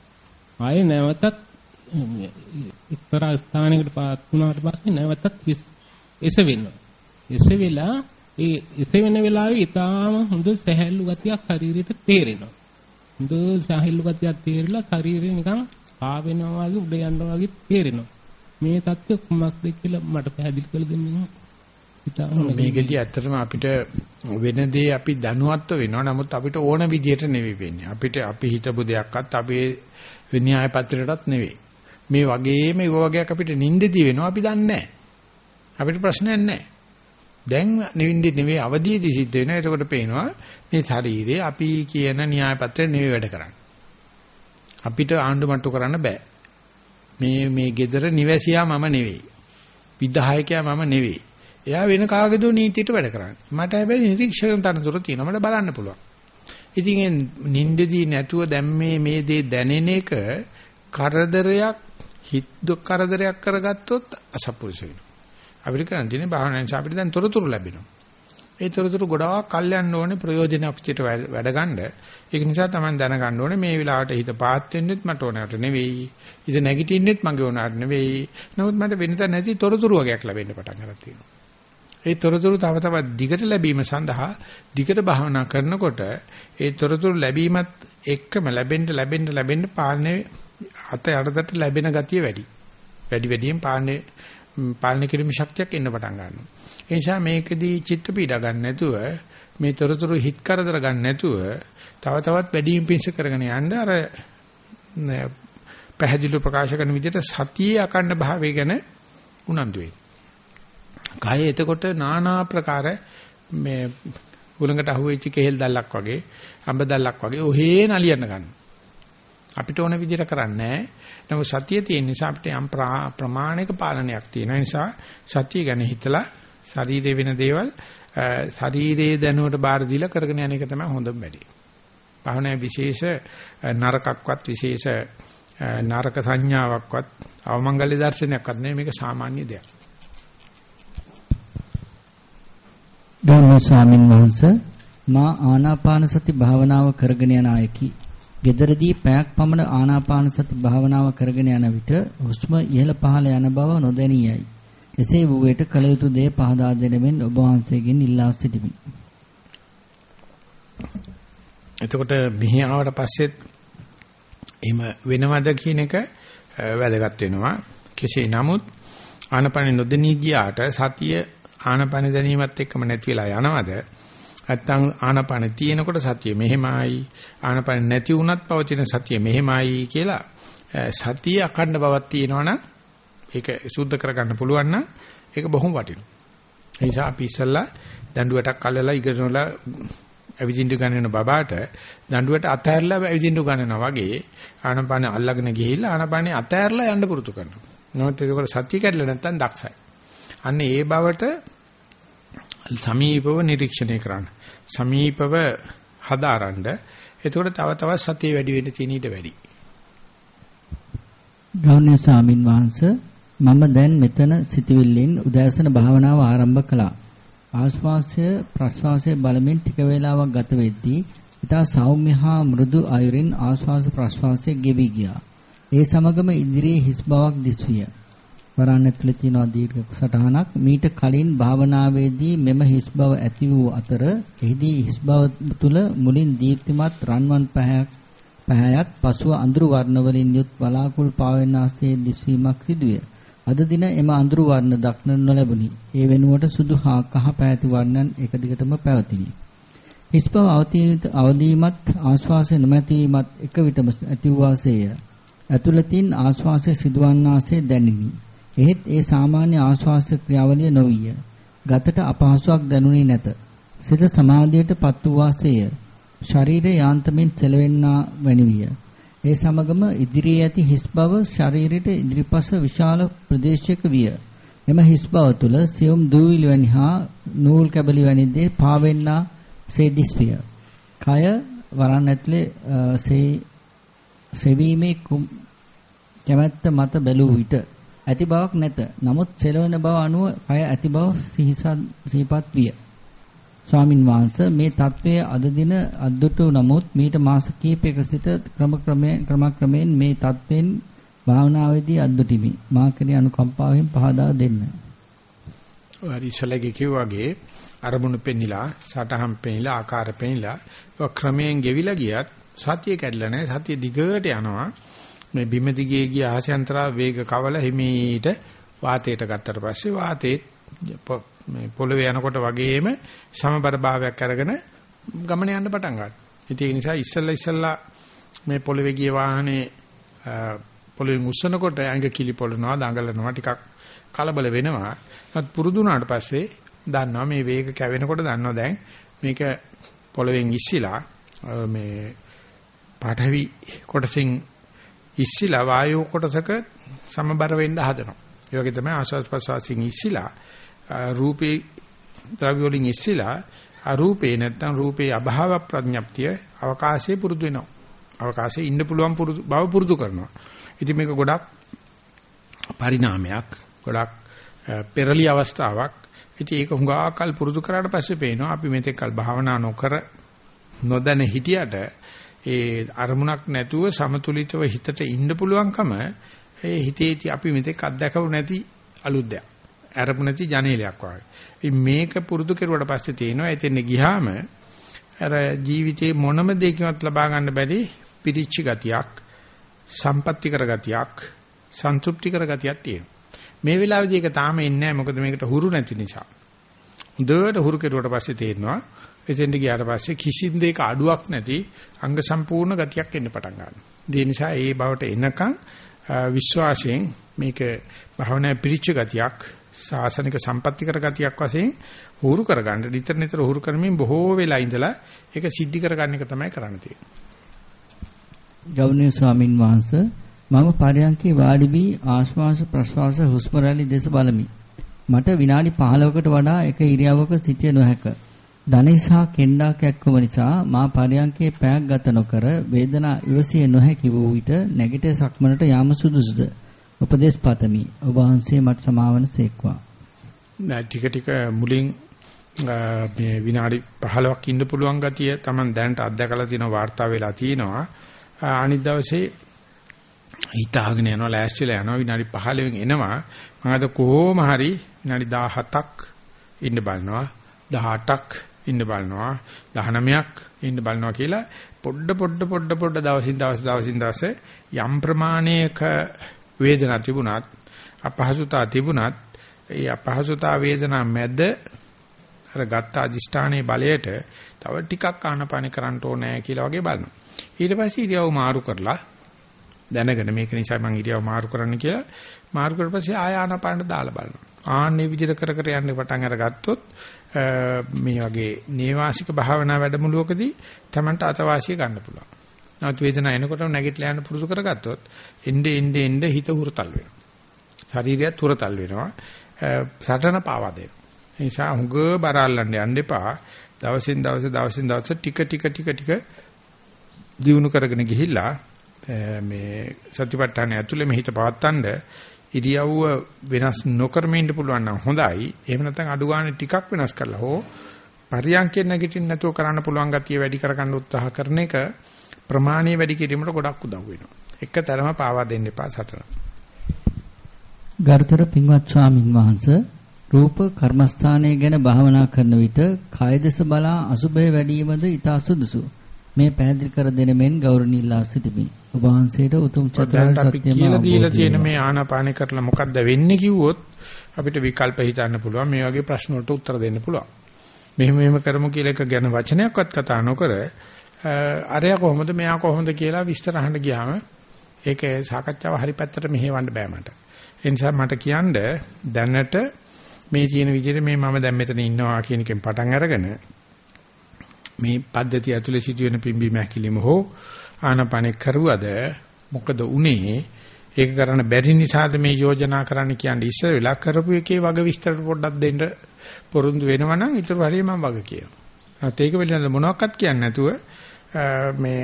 Speaker 6: ආයේ නැවතත් එක්තරා ස්ථානයකට පාත් වුණාට පස්සේ නැවතත් හිස් එස වෙනවා එස වෙලා ඒ එස වෙන වෙලාවේ ඊටාම හොඳ සැහැල්ලු ගතියක් ශරීරයට තේරෙනවා. හොඳ සැහැල්ලු ගතියක් තේරිලා ශරීරය නිකන් පා වෙනවා වගේ උඩ යනවා වගේ තේරෙනවා. මේ தත්ත්ව කුමක්ද කියලා මට පැහැදිලි කරලා දෙන්න
Speaker 1: මේකෙදි ඇත්තටම අපිට වෙන දේ අපි දැනුවත්ව වෙනවා. නමුත් අපිට ඕන විදියට නෙවෙයි වෙන්නේ. අපිට අපි හිතපු දෙයක්වත් අපේ න්‍යාය පත්‍රයටත් නෙවෙයි. මේ වගේම ඒ වගේක් අපිට නිින්දෙදී වෙනවා අපි දන්නේ නැහැ. අපිට ප්‍රශ්නයක් නැහැ. දැන් නිින්දෙ නෙවෙයි අවදියේදී සිද්ධ වෙනවා. එතකොට පේනවා මේ ශරීරේ අපි කියන න්‍යාය පත්‍රය නෙවෙයි වැඩ කරන්නේ. අපිට ආණ්ඩු මට්ටු කරන්න බෑ. මේ මේ gedara නිවැසියා මම නෙවෙයි. විධායකයා මම නෙවෙයි. එයා වෙන කාගේදෝ නීතියට වැඩ කරන්නේ. මට හැබැයි නිරීක්ෂණ තනතුර තියෙනවා. මට බලන්න පුළුවන්. ඉතින් ඒ නින්දදී නැතුව දැන් මේ මේ දේ දැනෙන එක කරදරයක් හිත දුක් කරදරයක් කරගත්තොත් අසපුරුෂ වෙනවා. අපිට කරන් තියෙන්නේ භාවනාවෙන් අපිට දැන් තොරතුරු ලැබෙනවා. ඒ තොරතුරු ගොඩාක් කල් යන්න ඕනේ ප්‍රයෝජනයක් විදිහට වැඩ ගන්න. ඒක නිසා තමයි දැනගන්න ඕනේ මේ වෙලාවට හිත පාත් වෙන්නෙත් මට ඕනකට නෙවෙයි. හිත නැගිටින්නෙත් මගේ ඕනකට නෙවෙයි. නමුත් මට වෙනත නැති තොරතුරු වගේක් ලැබෙන්න පටන් ගන්න තියෙනවා. ඒ තොරතුරු තව තවත් දිගට ලැබීම සඳහා දිගට භාවනා කරනකොට ඒ තොරතුරු ලැබීමත් එක්කම ලැබෙන්න ලැබෙන්න ලැබෙන්න පාලනේ අත යටතට ලැබෙන ගතිය වැඩි. වැඩි වැඩියෙන් පාලනේ පාලනය කිරීම ශක්තියක් එන්න පටන් ගන්නවා. ඒ නිසා මේකදී චිත්ත පීඩා ගන්න නැතුව මේ තොරතුරු හිත කරදර ගන්න නැතුව තව තවත් වැඩිම පිංස කරගෙන යන්න අර පැහැදිලිව ප්‍රකාශ කරන විදිහට සතියේ අකණ්ඩ භාවය ගැන උනන්දු වෙන්න. කය එතකොට নানা ප්‍රකාර මේ උලඟට අහුවෙච්ච කෙහෙල් දැල්ලක් වගේ අඹ දැල්ලක් වගේ ඔහේ නලියන්න ගන්න. අපිට ඕන විදිහට කරන්නේ නැහැ. නමුත් සතිය තියෙන නිසා අපිට යම් ප්‍රමාණික පාලනයක් තියෙන නිසා සතිය ගැන හිතලා ශරීරේ වෙන දේවල් ශරීරයේ දැනුවට බාර දීලා කරගෙන යන එක තමයි හොඳම වැඩි. භාවනාවේ විශේෂ නරකක්වත් විශේෂ නරක සංඥාවක්වත් අවමංගල්‍ය දර්ශනයක්වත් නෙමෙයි මේක සාමාන්‍ය දෙයක්.
Speaker 2: ගෞරවනීය ස්වාමින් වහන්සේ මා ආනාපාන සති භාවනාව කරගෙන යන අයකි. gederදී පැයක් පමණ ආනාපාන සති භාවනාව කරගෙන යන විට හුස්ම ඉහළ පහළ යන බව නොදැනියයි. එසේ වූ විට කල යුතු දේ පහදා දෙනෙමින් ඔබ වහන්සේගෙන් ඉල්ලා සිටිමි.
Speaker 1: එතකොට මෙහි ආවට පස්සෙත් එහෙම වෙනවද කියන එක වැදගත් වෙනවා. කෙසේ නමුත් ආනපන නොදෙනී ගියාට සතිය ආනපන දැනීමත් එක්කම නැති වෙලා යනවද? නැත්තම් ආනපන තියෙනකොට සතිය මෙහෙමයි ආනපන නැති වුණත් පවතින සතිය මෙහෙමයි කියලා සතිය අකණ්ඩ බවක් තියෙනවනම් ඒක සුද්ධ කරගන්න පුළුවන් නම් ඒක බොහොම වටිනවා. ඒ නිසා අපි ඉස්සල්ලා දඬුවටක් අල්ලලා ඉගෙනවලා ඇවිදින්න ගන්නන බබාට දඬුවට අතහැරලා ඇවිදින්න ගන්නනවා වගේ ආනපන අල්ලගෙන ගිහිල්ලා ආනපනේ අතහැරලා යන්න පුරුදු කරනවා. නමුත් ඒක සතිය කැඩලා නැත්තම් දක්ෂයි. අන්න ඒ බවට සමීපව නිරීක්ෂණය කරන්න. සමීපව හදාරන්න. එතකොට තව තවත් සතිය වැඩි වෙන්න තියෙන ඊට වැඩි.
Speaker 2: ගෞරවනීය ස්වාමින් වහන්සේ මම දැන් මෙතන සිටවිල්ලෙන් උදෑසන භාවනාව ආරම්භ කළා. ආශ්වාසය ප්‍රශ්වාසය බලමින් ටික වේලාවක් ගත වෙද්දී ඊට සෞම්‍ය හා මෘදු අයුරින් ආශ්වාස ප්‍රශ්වාසය ගෙවි ගියා. ඒ සමගම ඉදිරියේ හිස් බවක් දිස්විය. වරණ ඇතුලේ තියෙන දීර්ඝ සටහනක් මීට කලින් භාවනාවේදී මෙම හිස් බව ඇති වූ අතර එහිදී හිස් බව තුල මුලින් දීප්තිමත් රන්වන් පැහැයක් පැහැයත් පසුව අඳුරු වර්ණ වලින් යුත් බලාකුළු පාවෙන ආසේ දිස්වීමක් සිදුවේ. අද දින එම අඳුරු වර්ණ දක්නට නොලැබුණි. ඒ වෙනුවට සුදු හා කහ පැහැති වර්ණයන් එක දිගටම පැවතිනි. හිස් බව අවදීමත් ආශ්වාසය නොමැතිවීමත් එක විටම ඇති වූ වාසය. ඇතුළතින් ආශ්වාසය සිදුවන්නාසේ දැනිනි. එහෙත් ඒ සාමාන්‍ය ආශ්වාස ක්‍රියාවලිය නොවිය. ගතට අපහසුයක් දැනුනේ නැත. සිත සමාධියට පත් වූ වාසය. ශරීරය යාන්ත්‍රමින් සැලවෙන්නා වැනි විය. ඒ සමගම ඉදිරියේ ඇති හිස් බව ශරීරයට ඉදිරිපස විශාල ප්‍රදේශයක විය. එම හිස් බව තුළ සියුම් දූවිලි වැනි හා නූල් කැබලි වැනි දේ පාවෙන්නා සේදිස්විය. කය වරන් ඇතුලේ සේ සෙවීමේ කැමැත්ත මත බැලූ විට ඇති බවක් නැත. නමුත් සෙලවන බව අනුව කය ඇති බව සිහිපත් විය. ස්වාමින් වහන්සේ මේ தત્ත්වය අද දින අද්දුටු නමුත් මීට මාස කිහිපයක සිට ක්‍රමක්‍රමයෙන් ක්‍රමක්‍රමයෙන් මේ தත්වෙන් භාවනාවේදී අද්දුටිමි. මා කෙරේ අනුකම්පාවෙන් පහදා දෙන්න.
Speaker 1: හරි ඉස්සලගේ කිව්වාගේ අරමුණු පෙන්නිලා, සටහන් පෙන්නිලා, ආකාර පෙන්නිලා ක්‍රමයෙන් ගෙවිලා ගියත් සතිය කැඩලා නැහැ. සතිය දිගට යනවා. මේ බිම දිගේ ගිය ආශයන්තරා වේග කවල හිමීට වාතයට ගත්තට පස්සේ වාතේ මේ පොළවේ යනකොට වගේම සමබර භාවයක් අරගෙන ගමන යන්න පටන් ගන්නවා. ඉතින් ඒ නිසා ඉස්සල්ලා ඉස්සල්ලා මේ පොළවේ ගිය වාහනේ පොළවෙන් උස්සනකොට ඇඟ කිලි පොළනවා දඟලනවා ටිකක් කලබල වෙනවා. ඒත් පුරුදු වුණාට පස්සේ දන්නවා මේ වේග කැවෙනකොට දන්නවා දැන් මේක පොළවෙන් ඉස්සිලා මේ පාඨවි කොටසින් ඉස්සිලා වායෝ කොටසක සමබර වෙන්න හදනවා. ඒ වගේ තමයි ආස්වාද ප්‍රසවාසයෙන් ඉස්සිලා රූපේ ද්‍රව්‍ය වලින් ඉස්සිලා අරූපේ නැත්තම් රූපේ අභාව ප්‍රඥප්තිය අවකාශයේ පුරුදු වෙනවා. අවකාශයේ ඉන්න පුළුවන් පුරුදු බව පුරුදු කරනවා. ඉතින් මේක ගොඩක් පරිණාමයක්, ගොඩක් පෙරලි අවස්ථාවක්. ඉතින් ඒක හුඟාකල් පුරුදු කරාට පස්සේ පේනවා අපි මෙතෙක් කල් භාවනා නොකර නොදැන හිටියට ඒ අරමුණක් නැතුව සමතුලිතව හිතට ඉන්න පුළුවන්කම ඒ හිතේදී අපි මෙතෙක් අත්දැකපු නැති අලුත් දෙයක්. අරපු නැති ජනේලයක් වගේ. ඉතින් මේක පුරුදු කෙරුවට පස්සේ තේනවා එතෙන් ගියාම අර ජීවිතේ මොනම දෙයකින්වත් ලබා ගන්න බැරි පිරිච්ච ගතියක්, සම්පත්‍ති කර ගතියක්, සන්තුප්ති කර ගතියක් තියෙනවා. මේ වෙලාවේදී ඒක තාම එන්නේ නැහැ මොකද මේකට හුරු නැති නිසා. හොඳට හුරු කෙරුවට පස්සේ තේරෙනවා එතෙන්ට ගියාට පස්සේ කිසිම දෙයක අඩුවක් නැති අංග සම්පූර්ණ ගතියක් එන්න පටන් ගන්නවා. ඒ නිසා ඒ බවට එනකන් විශ්වාසයෙන් මේක භාවනාවේ පිරිච්ච ගතියක් සාසනික සම්පත්‍ති කර ගතියක් වශයෙන් හුරු කරගන්න නිතර නිතර හුරු කරමින් බොහෝ වෙලා ඉඳලා ඒක සිද්ධි කරගන්න එක තමයි කරන්න තියෙන්නේ.
Speaker 2: ගෞරවනීය ස්වාමින් වහන්සේ මම පරයන්කේ වාඩි වී ආශ්වාස ප්‍රශ්වාස හුස්ම රැලි දෙස බලමි. මට විනාඩි 15කට වඩා එක ඉරියව්වක සිටිය නොහැක. ධනිසා කෙන්ඩා කැක්කම නිසා මා පරයන්කේ පැයක් ගත නොකර වේදනා ඉවසිය නොහැකි වූ විට නැගිට සක්මනට යාම සුදුසුද? උපදේශ පතමි. ඔබ වහන්සේ මට සමාවන සේක්වා.
Speaker 1: ටික ටික මුලින් මේ විනාඩි 15ක් ඉන්න පුළුවන් ගතිය Taman දැනට අත්දකලා තියෙන වාර්තා වෙලා තියෙනවා. අනිත් දවසේ හිතාගෙන යනවා ලෑස්තිලා යනවා විනාඩි 15න් එනවා. මම අද කොහොම හරි විනාඩි 17ක් ඉන්න බලනවා. 18ක් ඉන්න බලනවා 19ක් ඉන්න බලනවා කියලා පොඩ පොඩ පොඩ පොඩ දවසින් දවස දවසින් දවස යම් ප්‍රමාණයක වේදනාවක් තිබුණත් අපහසුතාව තිබුණත් ඒ අපහසුතාව වේදනා මැද අර ගත්ත අදිෂ්ඨානයේ බලයට තව ටිකක් ආනපාන කරන්න ඕනේ කියලා වගේ බලනවා. ඊට පස්සේ ඉරියව් මාරු කරලා දැනගෙන මේක නිසා මම ඉරියව් මාරු කරන්න කියලා මාරු කරලා පස්සේ ආය ආනපානට දාලා බලනවා. ආන්නේ විදිහට කර කර යන්න පටන් අරගත්තොත් මේ වගේ නේවාසික භාවනා වැඩමුළුවකදී Tamanට අතවාසිය ගන්න පුළුවන්. නමුත් වේදනාව එනකොටම නැගිටලා යන්න පුරුදු කරගත්තොත් එnde එnde එnde හිත හුරතල් වෙනවා. ශරීරයත් හුරතල් වෙනවා. සටන පාවා දෙනවා. ඒ නිසා හුඟ බර අල්ලන්න යන්න එපා. දවසින් දවස දවසින් දවස ටික ටික ටික ටික දියුණු කරගෙන ගිහිල්ලා මේ සතිපට්ඨාන ඇතුලේ මෙහිත පවත්තන්න ඉරියව්ව වෙනස් නොකරම ඉන්න පුළුවන් නම් හොඳයි. එහෙම නැත්නම් අඩු ගන්න ටිකක් වෙනස් කරලා හෝ පරියන්කෙන් නැගිටින්න නැතුව කරන්න පුළුවන් ගතිය වැඩි කරගන්න උත්සාහ කරන එක ප්‍රමාණීය වැඩි කිරීමට ගොඩක් උදව් වෙනවා. එක තරම පාවා දෙන්න එපා සටන.
Speaker 2: ගරුතර පින්වත් ස්වාමින් වහන්සේ රූප කර්මස්ථානයේ ගැන භාවනා කරන විට කය දෙස බලා අසුභය වැඩිවීමද ඊට සුදුසු. මේ පැහැදිලි කර දෙන මෙන් ගෞරවණීයලා සිටිමි. ඔබ වහන්සේට උතුම් චතුරාර්ය සත්‍යම
Speaker 1: කියලා දීලා තියෙන මේ ආනාපාන කරලා මොකද්ද වෙන්නේ කිව්වොත් අපිට විකල්ප හිතන්න පුළුවන්. මේ වගේ ප්‍රශ්න වලට උත්තර දෙන්න පුළුවන්. මෙහෙම මෙහෙම කරමු කියලා එක ගැන වචනයක්වත් කතා නොකර අරයා කොහොමද මෙයා කොහොමද කියලා විස්තර අහන්න ගියාම ඒක සාකච්ඡාව හරි පැත්තට මෙහෙවන්න බෑ මට. ඒ නිසා මට කියන්න දැනට මේ තියෙන විදිහට මේ මම දැන් මෙතන ඉන්නවා කියන එකෙන් පටන් අරගෙන මේ පද්ධතිය ඇතුලේ සිදුවෙන පිම්බීම හැකිලිම හෝ ආනපනෙ කරුවද මොකද උනේ ඒක කරන්න බැරි නිසාද මේ යෝජනා කරන්න කියන්නේ ඉස්සර වෙලා කරපු එකේ වග විස්තර පොඩ්ඩක් දෙන්න පොරොන්දු වෙනවා නම් ඊටු හරිය මම වග කියනවා. ඒක පිළිබඳව මොනවක්වත් කියන්නේ නැතුව මේ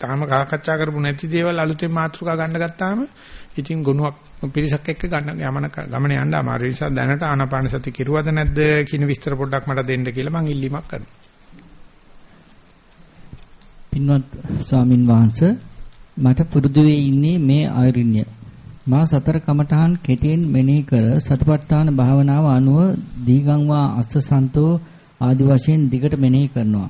Speaker 1: තාම සාකච්ඡා කරපු නැති දේවල් අලුතෙන් මාතෘකා ගන්න ගත්තාම ඉතින් ගුණයක් පිරිසක් එක්ක ගන්න ගමන ගමන යන්න අමාරු නිසා දැනට ආනාපාන සති කිරුවද නැද්ද කියන විස්තර පොඩ්ඩක් මට දෙන්න කියලා මං ඉල්ලීමක් කරනවා.
Speaker 2: පින්වත් ස්වාමින් වහන්සේ මට පුරුදු ඉන්නේ මේ ආයුර්ණ්‍ය. මා සතර කමඨහන් කෙටියෙන් මෙනෙහි කර සතිපට්ඨාන භාවනාව අනුව දීගංවා අස්සසන්තෝ ආදි වශයෙන් දිගට මෙනෙහි කරනවා.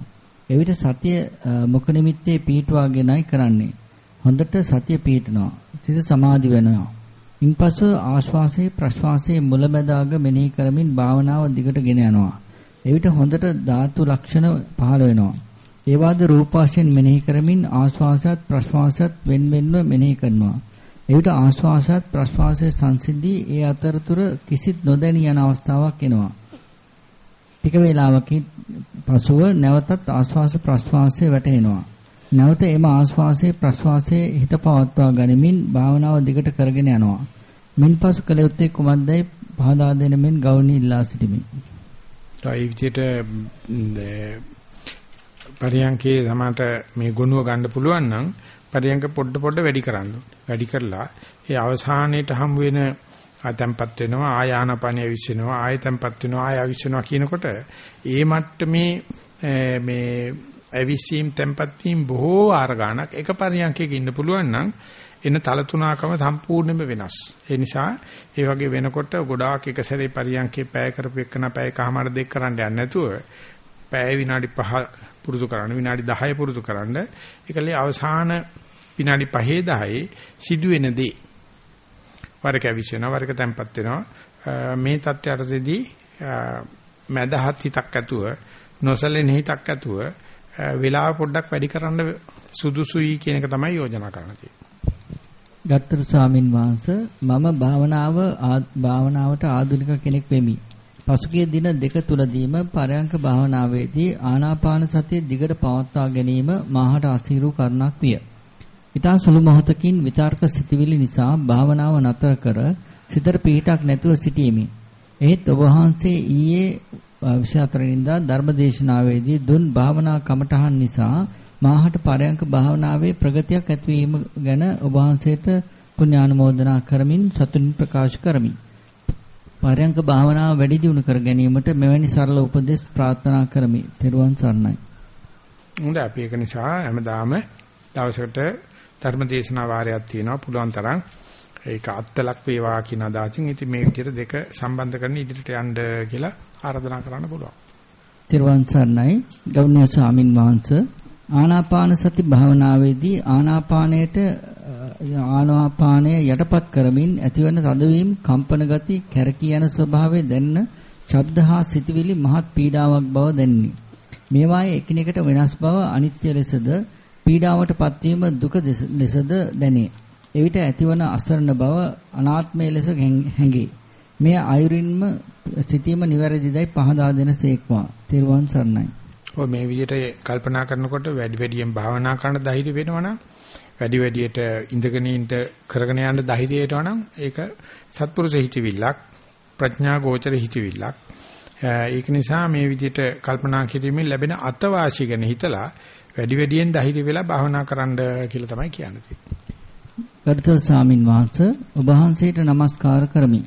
Speaker 2: එවිට සතිය මොක නිමිත්තේ පීඨවාගෙනයි කරන්නේ. හොඳට සතිය පීඨනවා. සිත සමාධි වෙනවා. ඉන්පසු ආශ්වාසයේ ප්‍රශ්වාසයේ මුලැමැදාග මෙනෙහි කරමින් භාවනාව දිගට ගෙන යනවා. එවිට හොඳට ධාතු ලක්ෂණ පහළ වෙනවා. ඒ වාද රූප වශයෙන් මෙනෙහි කරමින් ආශ්වාසයත් ප්‍රශ්වාසයත් වෙන් වෙන්ව මෙනෙහි කරනවා. එවිට ආශ්වාසයත් ප්‍රශ්වාසයේ සංසිද්ධි ඒ අතරතුර කිසිත් නොදැනී යන අවස්ථාවක් එනවා. ටික වේලාවකින් පසුව නැවතත් ආශ්වාස ප්‍රශ්වාසයේ වැටෙනවා. නැවත එම ආශ්වාසයේ ප්‍රශ්වාසයේ හිත පවත්වා ගනිමින් භාවනාව දිගට කරගෙන යනවා. මින්පසු කළ යුත්තේ කුමක්දයි පහදා දෙන මෙන් ගෞණී ඉල්ලා සිටිමි.
Speaker 1: ඒ විදිහට පරියන්කේ සමහරට මේ ගුණුව ගන්න පුළුවන් නම් පරියන්ක පොඩ පොඩ වැඩි කරන්න වැඩි කරලා ඒ අවසානයේට හම් වෙන ආතම්පත් වෙනවා ආයානපනිය විශ්ිනවා ආයතම්පත් වෙනවා ආය විශ්ිනවා කියනකොට ඒ මට්ටමේ මේ ඇවිස්සීම් තැම්පත් වීම බොහෝ ආර ගන්නක් එක පරියන්කයක ඉන්න පුළුවන් නම් එන තලතුණකම සම්පූර්ණයෙන්ම වෙනස්. ඒ නිසා ඒ වගේ වෙනකොට ගොඩාක් එක සැරේ පරියන්කේ පැය කරපු එකන පැයකමාර දෙක කරන්න යන්නේ නැතුව පැය විනාඩි 5 පුරුදු කරන්න විනාඩි 10 පුරුදු කරන්න. ඒකලේ අවසාන විනාඩි 5 10 සිදුවෙන දේ. වරක ඇවිස්සෙනවා වරක තැම්පත් වෙනවා. මේ தත්ත්වයටදී මදහත් හිතක් ඇතුව නොසලෙන හිතක් ඇතුව වෙලාව පොඩ්ඩක් වැඩි කරන්න සුදුසුයි කියන එක තමයි යෝජනා කරන්න තියෙන්නේ.
Speaker 2: ගත්තර ස්වාමින් වහන්සේ මම භාවනාව භාවනාවට ආධුනික කෙනෙක් වෙමි. පසුගිය දින දෙක තුලදීම පරයන්ක භාවනාවේදී ආනාපාන සතිය දිගට පවත්වා ගැනීම මාහට අසීරු කරුණක් විය. ඊතා සුළු මොහොතකින් විතර්ක සිටිවිලි නිසා භාවනාව නතර කර සිතට පිහිටක් නැතුව සිටීමේ. එහෙත් ඔබ වහන්සේ ඊයේ 24 වෙනිදා ධර්මදේශනාවේදී දුන් භාවනා කමඨහන් නිසා මාහට පරයන්ක භාවනාවේ ප්‍රගතියක් ඇතිවීම ගැන ඔබ වහන්සේට පුණ්‍යානුමෝදනා කරමින් සතුටින් ප්‍රකාශ කරමි. පරයන්ක භාවනාව වැඩි දියුණු කර ගැනීමට මෙවැනි සරල උපදෙස් ප්‍රාර්ථනා කරමි. ත්වන් සරණයි.
Speaker 1: හොඳයි අපි ඒක නිසා හැමදාම දවසකට ධර්මදේශනා වාරයක් තියෙනවා පුළුවන් තරම් ඒක අත්ලක් වේවා කියන අදහසින් ඉතින් මේ විදිහට දෙක සම්බන්ධ කරගෙන ඉදිරියට යන්න කියලා ආරාධනා කරන්න පුළුවන්.
Speaker 2: තිරුවන් සරණයි ගෞරවනීය ස්වාමින් වහන්සේ ආනාපාන සති භාවනාවේදී ආනාපානයට ආනාපානය යටපත් කරමින් ඇතිවන තදවීම කම්පන ගති කැරකී යන ස්වභාවය දැන්න ශබ්ද හා සිතවිලි මහත් පීඩාවක් බව දැනිනි. මේවායේ එකිනෙකට වෙනස් බව අනිත්‍ය ලෙසද පීඩාවට පත්වීම දුක ලෙසද දැනේ. එවිට ඇතිවන අසරණ බව අනාත්මය ලෙස හැඟේ. මේ අයුරින්ම සිතීම නිවැරදිදයි පහදා දෙන සේක්වා. තෙරුවන් සරණයි.
Speaker 1: ඔය මේ විදිහට කල්පනා කරනකොට වැඩි වැඩියෙන් භාවනා කරන ධෛර්ය වෙනවනම් වැඩි වැඩියට ඉඳගෙන ඉඳ කරගෙන යන්න ධෛර්යය එනවනම් ඒක සත්පුරුෂ හිතවිල්ලක් ප්‍රඥා ගෝචර හිතවිල්ලක්. ඒක නිසා මේ විදිහට කල්පනා කිරීමෙන් ලැබෙන අතවාසිය ගැන හිතලා වැඩි වැඩියෙන් ධෛර්ය වෙලා භාවනා කරන්න කියලා තමයි කියන්නේ.
Speaker 2: ගරුතර ස්වාමින් වහන්සේ ඔබ වහන්සේට নমස්කාර කරමි.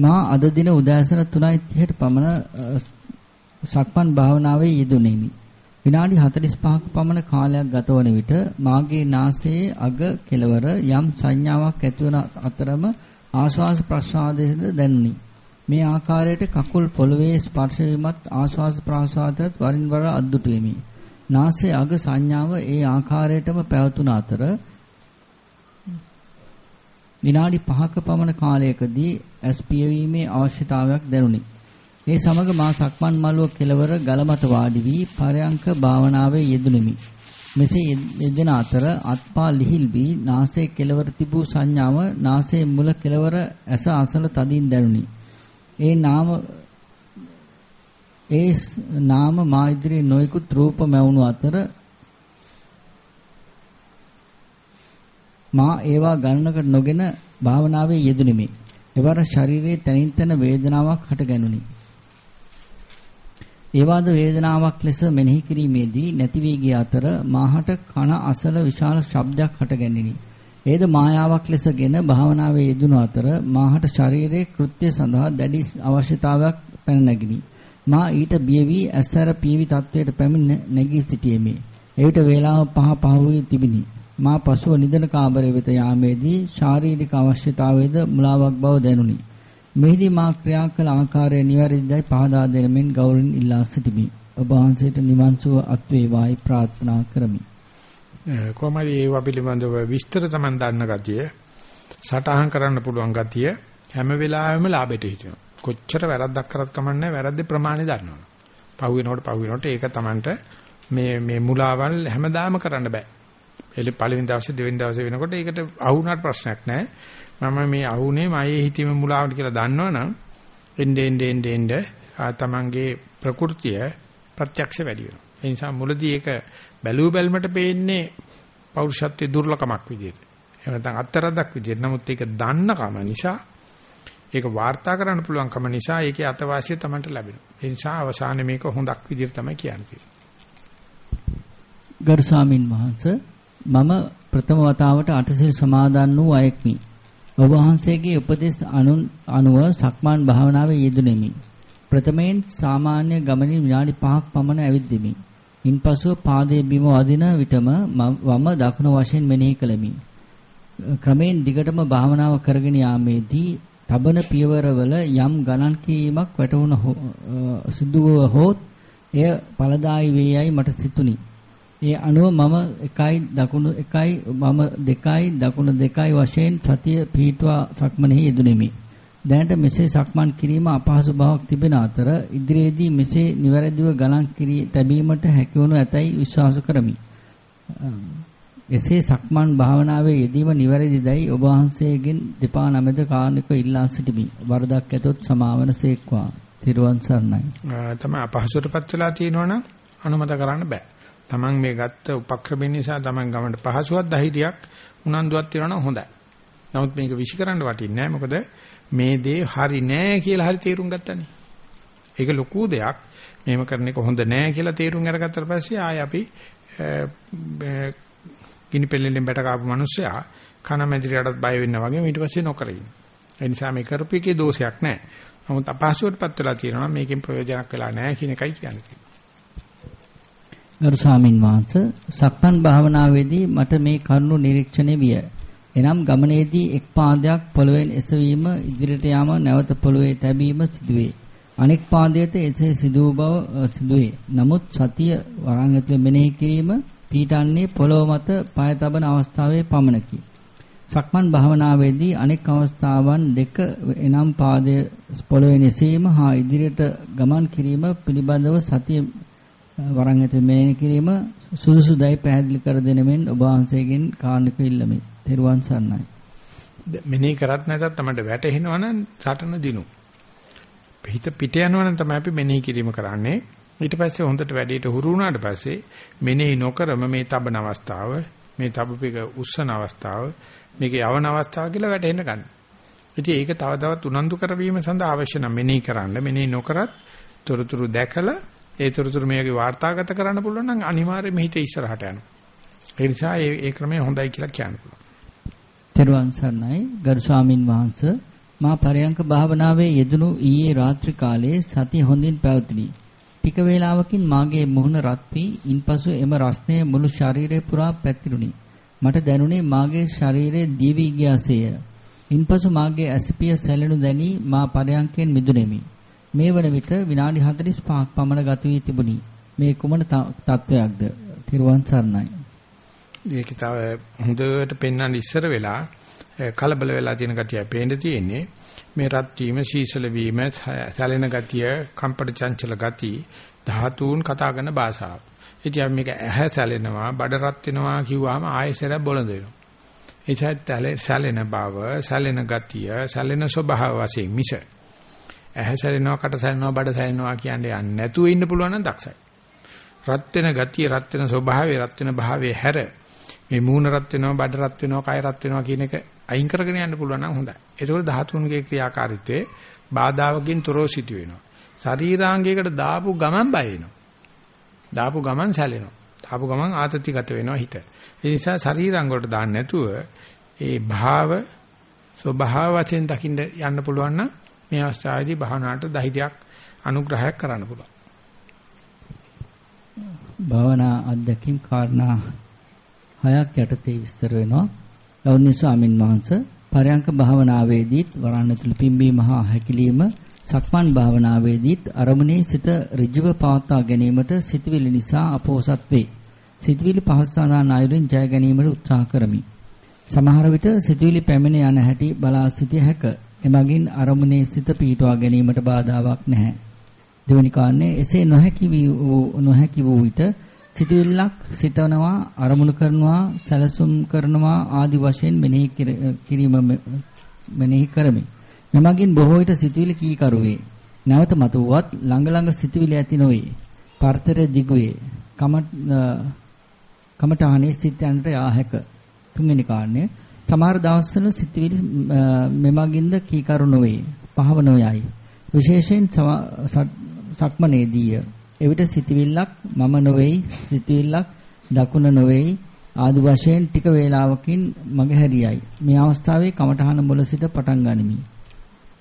Speaker 2: මා අද දින උදෑසන 3:30ට පමණ සක්මන් භාවනාවේ යෙදුණෙමි. විනාඩි 45ක පමණ කාලයක් ගතවන විට මාගේ නාසයේ අග කෙළවර යම් සංඥාවක් ඇතිවන අතරම ආශ්වාස ප්‍රශ්වාසයේද දැනුනි. මේ ආකාරයට කකුල් පොළවේ ස්පර්ශ වීමත් ආශ්වාස ප්‍රශ්වාසයත් වරින් වර අද්දුටු වෙමි. නාසයේ අග සංඥාව ඒ ආකාරයටම පැවතුන අතර විනාඩි 5ක පමණ කාලයකදී ඇස් පියවීමේ අවශ්‍යතාවයක් දැනුනි. ඒ සමග මා සක්මන් මළුව කෙළවර ගල මත වාඩි වී පරයන්ක භාවනාවේ යෙදුණෙමි. මෙසේ යෙදෙන අතර අත්පා ලිහිල් වී නාසයේ කෙළවර තිබූ සංඥාව නාසයේ මුල කෙළවර ඇස අසල තදින් දැනුනි. ඒ නාම ඒ නාම මා ඉදිරියේ නොයෙකුත් රූප මැවුණු අතර මා ඒවා ගණනකට නොගෙන භාවනාවේ යෙදුණෙමි. එවර ශරීරයේ තනින් තන වේදනාවක් හටගැනුනි. ඒවාද වේදනාවක් ලෙස මෙනෙහි කිරීමේදී නැති වී ගිය අතර මාහට කන අසල විශාල ශබ්දයක් හටගැනිනි. ඒද මායාවක් ලෙසගෙන භාවනාවේ යෙදුණු අතර මාහට ශරීරයේ කෘත්‍ය සඳහා දැඩි අවශ්‍යතාවයක් පැන නැගිනි. මා ඊට බිය වී ඇස්තර පීවි තත්වයට පැමිණ නැගී සිටියෙමි. එවිට වේලාව පහ පහ වී තිබිනි. මා පසුව නිදන කාමරය වෙත යාමේදී ශාරීරික අවශ්‍යතාවයේද මුලාවක් බව දැනුනි. මෙහිදී මා ක්‍රියා කළ ආකාරය නිවැරදිදයි පහදා දෙනමින් ගෞරවයෙන් ඉල්ලා සිටිමි. ඔබ වහන්සේට නිවන් සුව අත් වේවායි ප්‍රාර්ථනා කරමි.
Speaker 1: කොහමද ඒව පිළිබඳව විස්තර Taman දන්න ගතිය සටහන් කරන්න පුළුවන් ගතිය හැම වෙලාවෙම ලාභයට හිටිනවා. කොච්චර වැරද්දක් කරත් කමන්නේ වැරද්දේ ප්‍රමාණය දන්නවනේ. පහු වෙනකොට පහු වෙනකොට ඒක Tamanට මේ මේ මුලාවල් හැමදාම කරන්න බෑ. එළි පළවෙනි දවසේ දෙවෙනි දවසේ වෙනකොට ඒකට අහුණාට ප්‍රශ්නයක් නැහැ. මම මේ අහුනේ මයේ හිතීමේ මුලාවට කියලා දන්නවනම් එnde ende ende ende තමන්ගේ ප්‍රകൃතිය ප්‍රත්‍යක්ෂ වැඩි වෙනවා. ඒ නිසා මුලදී ඒක බැලූ බැල්මට පේන්නේ පෞරුෂත්වයේ දුර්ලකමක් විදියට. එහෙම නැත්නම් අත්තරදක් විදියට. නමුත් ඒක දන්නකම නිසා ඒක වාර්තා කරන්න පුළුවන්කම නිසා ඒකේ අතවාසිය තමන්ට ලැබෙනවා. ඒ නිසා අවසානයේ මේක හොඳක් විදියට තමයි කියන්නේ.
Speaker 2: ගරු ස්වාමින් වහන්සේ මම ප්‍රථම වතාවට අටසිල් සමාදන් වූ අයෙක්මි. ඔබ වහන්සේගේ උපදෙස් අනුව සක්මාන් භාවනාවේ යෙදුණෙමි. ප්‍රථමයෙන් සාමාන්‍ය ගමනින් විනාඩි 5ක් පමණ ඇවිද්දෙමි. ඉන්පසුව පාදයේ බිම වදින විටම වම දකුණ වශයෙන් මෙනෙහි කළෙමි. ක්‍රමෙන් දිගටම භාවනාව කරගෙන යාමේදී තබන පියවරවල යම් ගණන් කීමක් වැටුණ සිදුව හොත් එය ඵලදායි වේයයි මට සිතුනි. ඒ අනුව මම 1යි දකුණු 1යි මම 2යි දකුණු 2යි වශයෙන් සතිය පිහිටුවා සක්මනෙහි යෙදුණෙමි. දැනට මෙසේ සක්මන් කිරීම අපහසු බවක් තිබෙන අතර ඉදිරියේදී මෙසේ නිවැරදිව ගණන් කිරී තැබීමට හැකියවනු ඇතැයි විශ්වාස කරමි. එසේ සක්මන් භාවනාවේ යෙදීම නිවැරදිදයි ඔබ වහන්සේගෙන් දෙපා නමෙද කාරණික ඉල්ලා සිටිමි. වරදක් ඇතොත් සමාවන සේක්වා. තිරුවන් සරණයි.
Speaker 1: තමයි අපහසුටපත් වෙලා තියෙනවනම් අනුමත කරන්න බෑ. Taman මේ ගත්ත උපක්‍රම නිසා Taman ගමන්ට පහසුවක් ධෛර්යයක් උනන්දුවක් තියෙනවා නම් හොඳයි. නමුත් මේක විශ්ිකරන්න වටින්නේ නැහැ. මොකද මේ දේ හරි නෑ කියලා හරි තේරුම් ගත්තනේ. ඒක ලොකු දෙයක්. මේව කරන එක හොඳ නෑ කියලා තේරුම් අරගත්තට පස්සේ ආය අපි ගිනි පෙල්ලෙන් බැට කාපු මිනිස්සයා කන මැදිරියටත් බය වෙන්න වගේ ඊට පස්සේ නොකර ඉන්නේ. ඒ නිසා මේ කරපු එකේ දෝෂයක් නෑ. නමුත් අපහසුවටපත් වෙලා තියෙනවා මේකෙන් ප්‍රයෝජනක් වෙලා නෑ කියන එකයි කියන්නේ.
Speaker 2: ගරු ස්වාමින් වහන්සේ සක්මන් භාවනාවේදී මට මේ කරුණු නිරීක්ෂණය විය. එනම් ගමනේදී එක් පාදයක් පොළවෙන් එසවීම ඉදිරියට යාම නැවත පොළවේ තැබීම සිදුවේ. අනෙක් පාදයට එසේ සිදු බව සිදුවේ. නමුත් සතිය වරන් ඇතුලේ මෙනෙහි කිරීම පීඩන්නේ පොළොව මත පාය තබන අවස්ථාවේ පමණකි. සක්මන් භාවනාවේදී අනෙක් අවස්ථාවන් දෙක එනම් පාදයේ පොළවේ එසීම හා ඉදිරියට ගමන් කිරීම පිළිබඳව සතිය වරන් ඇතුලේ මෙනෙහි කිරීම සුදුසුදයි පැහැදිලි කර දෙන මෙන් ඔබ වහන්සේගෙන් කාරණික ඉල්ලමි. තෙරුවන් සරණයි.
Speaker 1: මෙනෙහි කරත් නැතත් තමයි වැටෙනවනම් සටන දිනු. හිත පිට යනවනම් තමයි අපි මෙනෙහි කිරීම කරන්නේ. ඊට පස්සේ හොඳට වැඩේට හුරු වුණාට පස්සේ මෙනෙහි නොකරම මේ තබන අවස්ථාව, මේ තබපේක උස්සන අවස්ථාව, මේක යවන අවස්ථාව කියලා වැටෙන්න ගන්න. ඉතින් ඒක තව තවත් උනන්දු කරවීම සඳහා අවශ්‍ය නම් මෙනෙහි කරන්න. මෙනෙහි නොකරත් තොරතුරු දැකලා ඒ තොරතුරු මේකේ වාර්තාගත කරන්න පුළුවන් නම් අනිවාර්යයෙන්ම හිත ඉස්සරහට යනවා. ඒ නිසා ඒ ඒ ක්‍රමය හොඳයි කියලා කියන්න පුළුවන්.
Speaker 2: තෙරුවන් සරණයි ගරු ස්වාමින් වහන්සේ මා පරයන්ක භාවනාවේ යෙදුණු ඊයේ රාත්‍රී කාලයේ සතිය හොඳින් පැවතුණි. ටික වේලාවකින් මාගේ මුහුණ රත් වී ඉන්පසු එම රස්නය මුළු ශරීරය පුරා පැතිරුණි. මට දැනුනේ මාගේ ශරීරයේ දිවි ගියාසේය. ඉන්පසු මාගේ ඇසිපිය සැලෙනු දැනි මා පරයන්කෙන් මිදුණෙමි. මේ වන විට විනාඩි 45ක් පමණ ගත වී තිබුණි. මේ කුමන තත්වයක්ද? තිරුවන් සරණයි.
Speaker 1: මේක තව හොඳට පෙන්වන්න ඉස්සර වෙලා කලබල වෙලා තියෙන ගතිය පේන්න තියෙන්නේ. මේ රත් වීම, සීසල වීම, සැලෙන ගතිය, කම්පට චංචල ගති ධාතුන් කතා කරන භාෂාව. ඉතින් අපි මේක ඇහැ සැලෙනවා, බඩ රත් වෙනවා කිව්වහම ආයෙසර බොළඳ වෙනවා. එචත් සැලෙන බව, සැලෙන ගතිය, සැලෙන ස්වභාව වශයෙන් මිස ඇහැ සැලෙනවා, කට සැලෙනවා, බඩ සැලෙනවා කියන්නේ යන්නේ නැතුව ඉන්න පුළුවන් නම් දක්ෂයි. රත් වෙන ගතිය, රත් වෙන ස්වභාවය, රත් වෙන භාවයේ හැර මේ මූණ රත් වෙනවා, බඩ රත් වෙනවා, කය රත් වෙනවා කියන එක අයින් කරගෙන යන්න පුළුවන් නම් හොඳයි. ඒකෝල ධාතුන්ගේ ක්‍රියාකාරීත්වයේ බාධාවකින් තොරව සිටි වෙනවා. ශරීරාංගයකට දාපු ගමන් බය වෙනවා. දාපු ගමන් සැලෙනවා. දාපු ගමන් ආතතිගත වෙනවා හිත. ඒ නිසා ශරීරාංග වලට දාන්න නැතුව ඒ භාව ස්වභාව වශයෙන් දකින්න යන්න පුළුවන් නම් මේ අවස්ථාවේදී භාවනාවට ධෛර්යයක් අනුග්‍රහයක් කරන්න පුළුවන්.
Speaker 2: භාවනා අධ්‍යක්ීම් කාරණා හයක් යටතේ විස්තර වෙනවා. ගෞරවනීය ස්වාමින් වහන්සේ පරයන්ක භාවනාවේදීත් වරණතුළු පිම්බීම හා හැකිලිම සක්මන් භාවනාවේදීත් අරමුණේ සිත ඍජුව පවත්වා ගැනීමට සිතවිලි නිසා අපෝසත් වේ. සිතවිලි පහස්සාදාන අයුරින් ජය ගැනීමට උත්සාහ කරමි. සමහර විට සිතවිලි පැමිණ යන හැටි බලා සිටිය හැක. එමගින් අරමුණේ සිත පිහිටුවා ගැනීමට බාධාවක් නැහැ. දෙවැනි කාරණේ එසේ නොහැකි වූ නොහැකි වූ විට සිතවිල්ලක් සිතනවා අරමුණු කරනවා සැලසුම් කරනවා ආදි වශයෙන් මෙනෙහි කිරීම මෙනෙහි කරමි. මෙමගින් බොහෝ විට සිතුවිලි කීකරු වේ. නැවත මතුවත් ළඟ ළඟ සිතුවිලි ඇති නොවේ. පර්තරය දිගු වේ. කම කමඨානේ සිතයන්ට යා හැක. තුන්වෙනි කාරණය සමහර දවස්වල සිතුවිලි මෙමගින්ද කීකරු නොවේ. පහව නොයයි. විශේෂයෙන් සක්මනේදීය. එවිට සිතුවිල්ලක් මම නොවේයි. සිතුවිල්ලක් දකුණ නොවේයි. ආදි වශයෙන් ටික වේලාවකින් මගහැරියයි. මේ අවස්ථාවේ කමඨහන මුල සිට පටන් ගනිමි.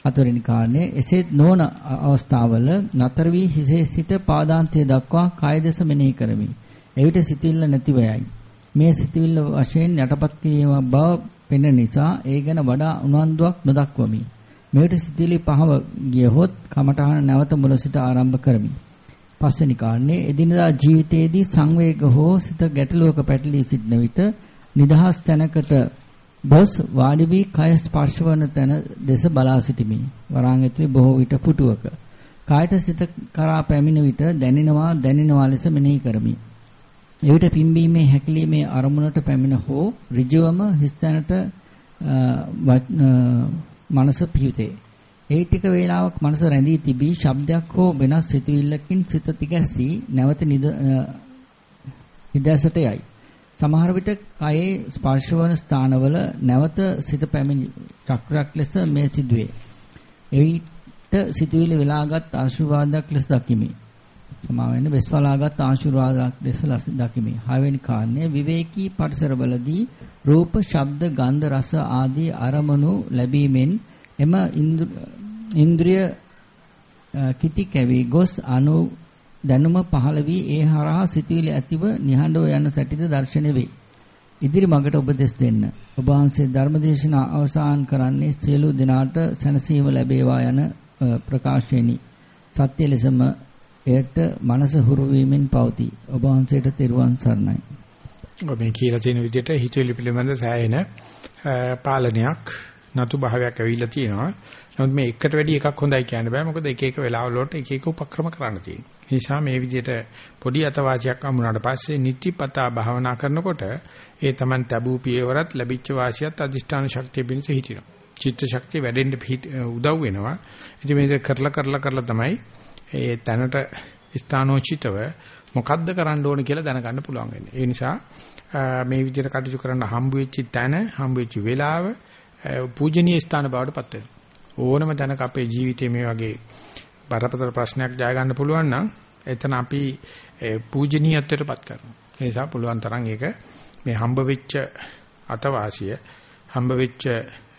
Speaker 2: හතරවෙනි කාරණය එසේත් නොවන අවස්ථාවල නතර වී හිසේ සිට පාදාන්තය දක්වා කාය දෙස මෙනෙහි කරමි. එවිට සිතිල්ල නැතිව යයි. මේ සිතිවිල්ල වශයෙන් යටපත් කිරීම බව පෙනෙන නිසා ඒ ගැන වඩා උනන්දුවක් නොදක්වමි. මෙවිට සිතිවිලි පහව ගියහොත් කමඨහන නැවත මුල සිට ආරම්භ කරමි. පස්වෙනි කාරණේ එදිනදා ජීවිතයේදී සංවේග හෝ සිත ගැටලුවක පැටලී සිටින විට නිදහස් තැනකට බොස් වාඩි වී කය ස්පර්ශ වන තැන දෙස බලා සිටිමි. වරාන් ඇතුලේ බොහෝ විට පුටුවක. කායට සිත කරා පැමිණ විට දැනෙනවා දැනෙනවා ලෙස මෙනෙහි කරමි. එවිට පිම්බීමේ හැකිලීමේ අරමුණට පැමිණ හෝ ඍජුවම හිස්තැනට මනස පිහිටේ. ඒ ටික වේලාවක් මනස රැඳී තිබී ශබ්දයක් හෝ වෙනස් සිතුවිල්ලකින් සිත තිගැස්සී නැවත නිදසට යයි. සමහර විට කයේ ස්පර්ශවන ස්ථානවල නැවත සිත පැමිණි චක්‍රයක් ලෙස මේ සිදුවේ. එවිට සිතුවිලි වෙලාගත් ආශිර්වාදයක් ලෙස දකිමි. සමාවෙන්න වෙස්වලාගත් ආශිර්වාදයක් ලෙස දකිමි. හයවෙනි කාරණය විවේකී පරිසරවලදී රූප, ශබ්ද, ගන්ධ, රස ආදී අරමුණු ලැබීමෙන් එම ඉන්ද්‍රිය කිති කැවි ගොස් අනු දැනුම පහළ වී ඒ හරහා සිතුවිලි ඇතිව නිහඬව යන සැටිද දැర్శණය වේ. ඉදිරි මඟට උපදෙස් දෙන්න. ඔබ වහන්සේ ධර්මදේශනා අවසන් කරන්නේ සියලු දෙනාට සැනසීම ලැබේවා යන ප්‍රකාශයෙනි. සත්‍ය ලෙසම එයට මනස හුරු වීමෙන් පවතී. ඔබ වහන්සේට තෙරුවන් සරණයි.
Speaker 1: ඔබ මේ කියලා තියෙන විදිහට හිතුවිලි පිළිබඳ සෑහෙන පාලනයක් නතු භාවයක් ඇවිල්ලා තියෙනවා. නමුත් මේ එකට වැඩි එකක් හොඳයි කියන්න බෑ. මොකද එක එක වෙලාවල වලට එක එක උපක්‍රම කරන්න තියෙනවා. ඒ නිසා මේ විදිහට පොඩි අතවාසියක් අමුණාට පස්සේ නිතිපතා භාවනා කරනකොට ඒ Taman tabu පියවරත් ලැබිච්ච වාසියත් අදිෂ්ඨාන ශක්තිය පිණිස හිටිනවා. චිත්ත ශක්තිය වැඩෙන්න උදව් වෙනවා. ඉතින් මේක කරලා කරලා කරලා තමයි ඒ තැනට ස්ථානෝචිතව මොකද්ද කරන්න ඕන කියලා දැනගන්න පුළුවන් වෙන්නේ. ඒ නිසා මේ විදිහට කටයුතු කරන්න හම්බ වෙච්ච තැන, හම්බ වෙච්ච වෙලාව පූජනීය ස්ථාන බවට පත් වෙනවා. ඕනම තැනක අපේ ජීවිතයේ මේ වගේ බරපතල ප්‍රශ්නයක් ජය ගන්න පුළුවන් නම් එතන අපි පූජනීයත්වයටපත් කරනවා. ඒ නිසා පුළුවන් තරම් ඒක මේ හම්බ වෙච්ච අතවාසිය හම්බ වෙච්ච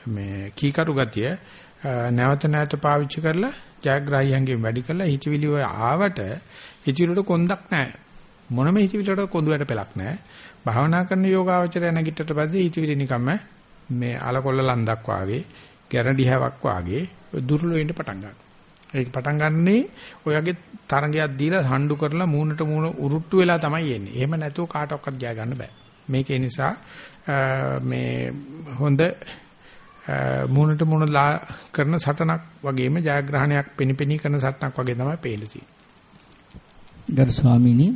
Speaker 1: මේ කීකරු ගතිය නැවත නැවත පාවිච්චි කරලා ජයග්‍රාහියන්ගෙන් වැඩි කරලා හිතවිලි ඔය ආවට හිතවිලට කොන්දක් නැහැ. මොනම හිතවිලට කොඳුයට පෙලක් නැහැ. භාවනා කරන යෝගාවචරය නැගිටට පස්සේ හිතවිලි නිකම්ම මේ අලකොල්ල ලන්දක් වාගේ, ගැරඩි හැවක් වාගේ දුර්වල වෙන්න පටන් ගන්නවා. ඒක පටන් ගන්නනේ ඔයගේ තරංගයක් දීලා හඬු කරලා මූණට මූණ උරුට්ටු වෙලා තමයි එන්නේ. එහෙම නැතුව කාටවත් ජය ගන්න බෑ. මේක නිසා මේ හොඳ මූණට මූණ කරන සටනක් වගේම ජයග්‍රහණයක් පෙනිපෙනී කරන සටනක් වගේ තමයි පේලා තියෙන්නේ.
Speaker 2: ගරු ස්වාමීනි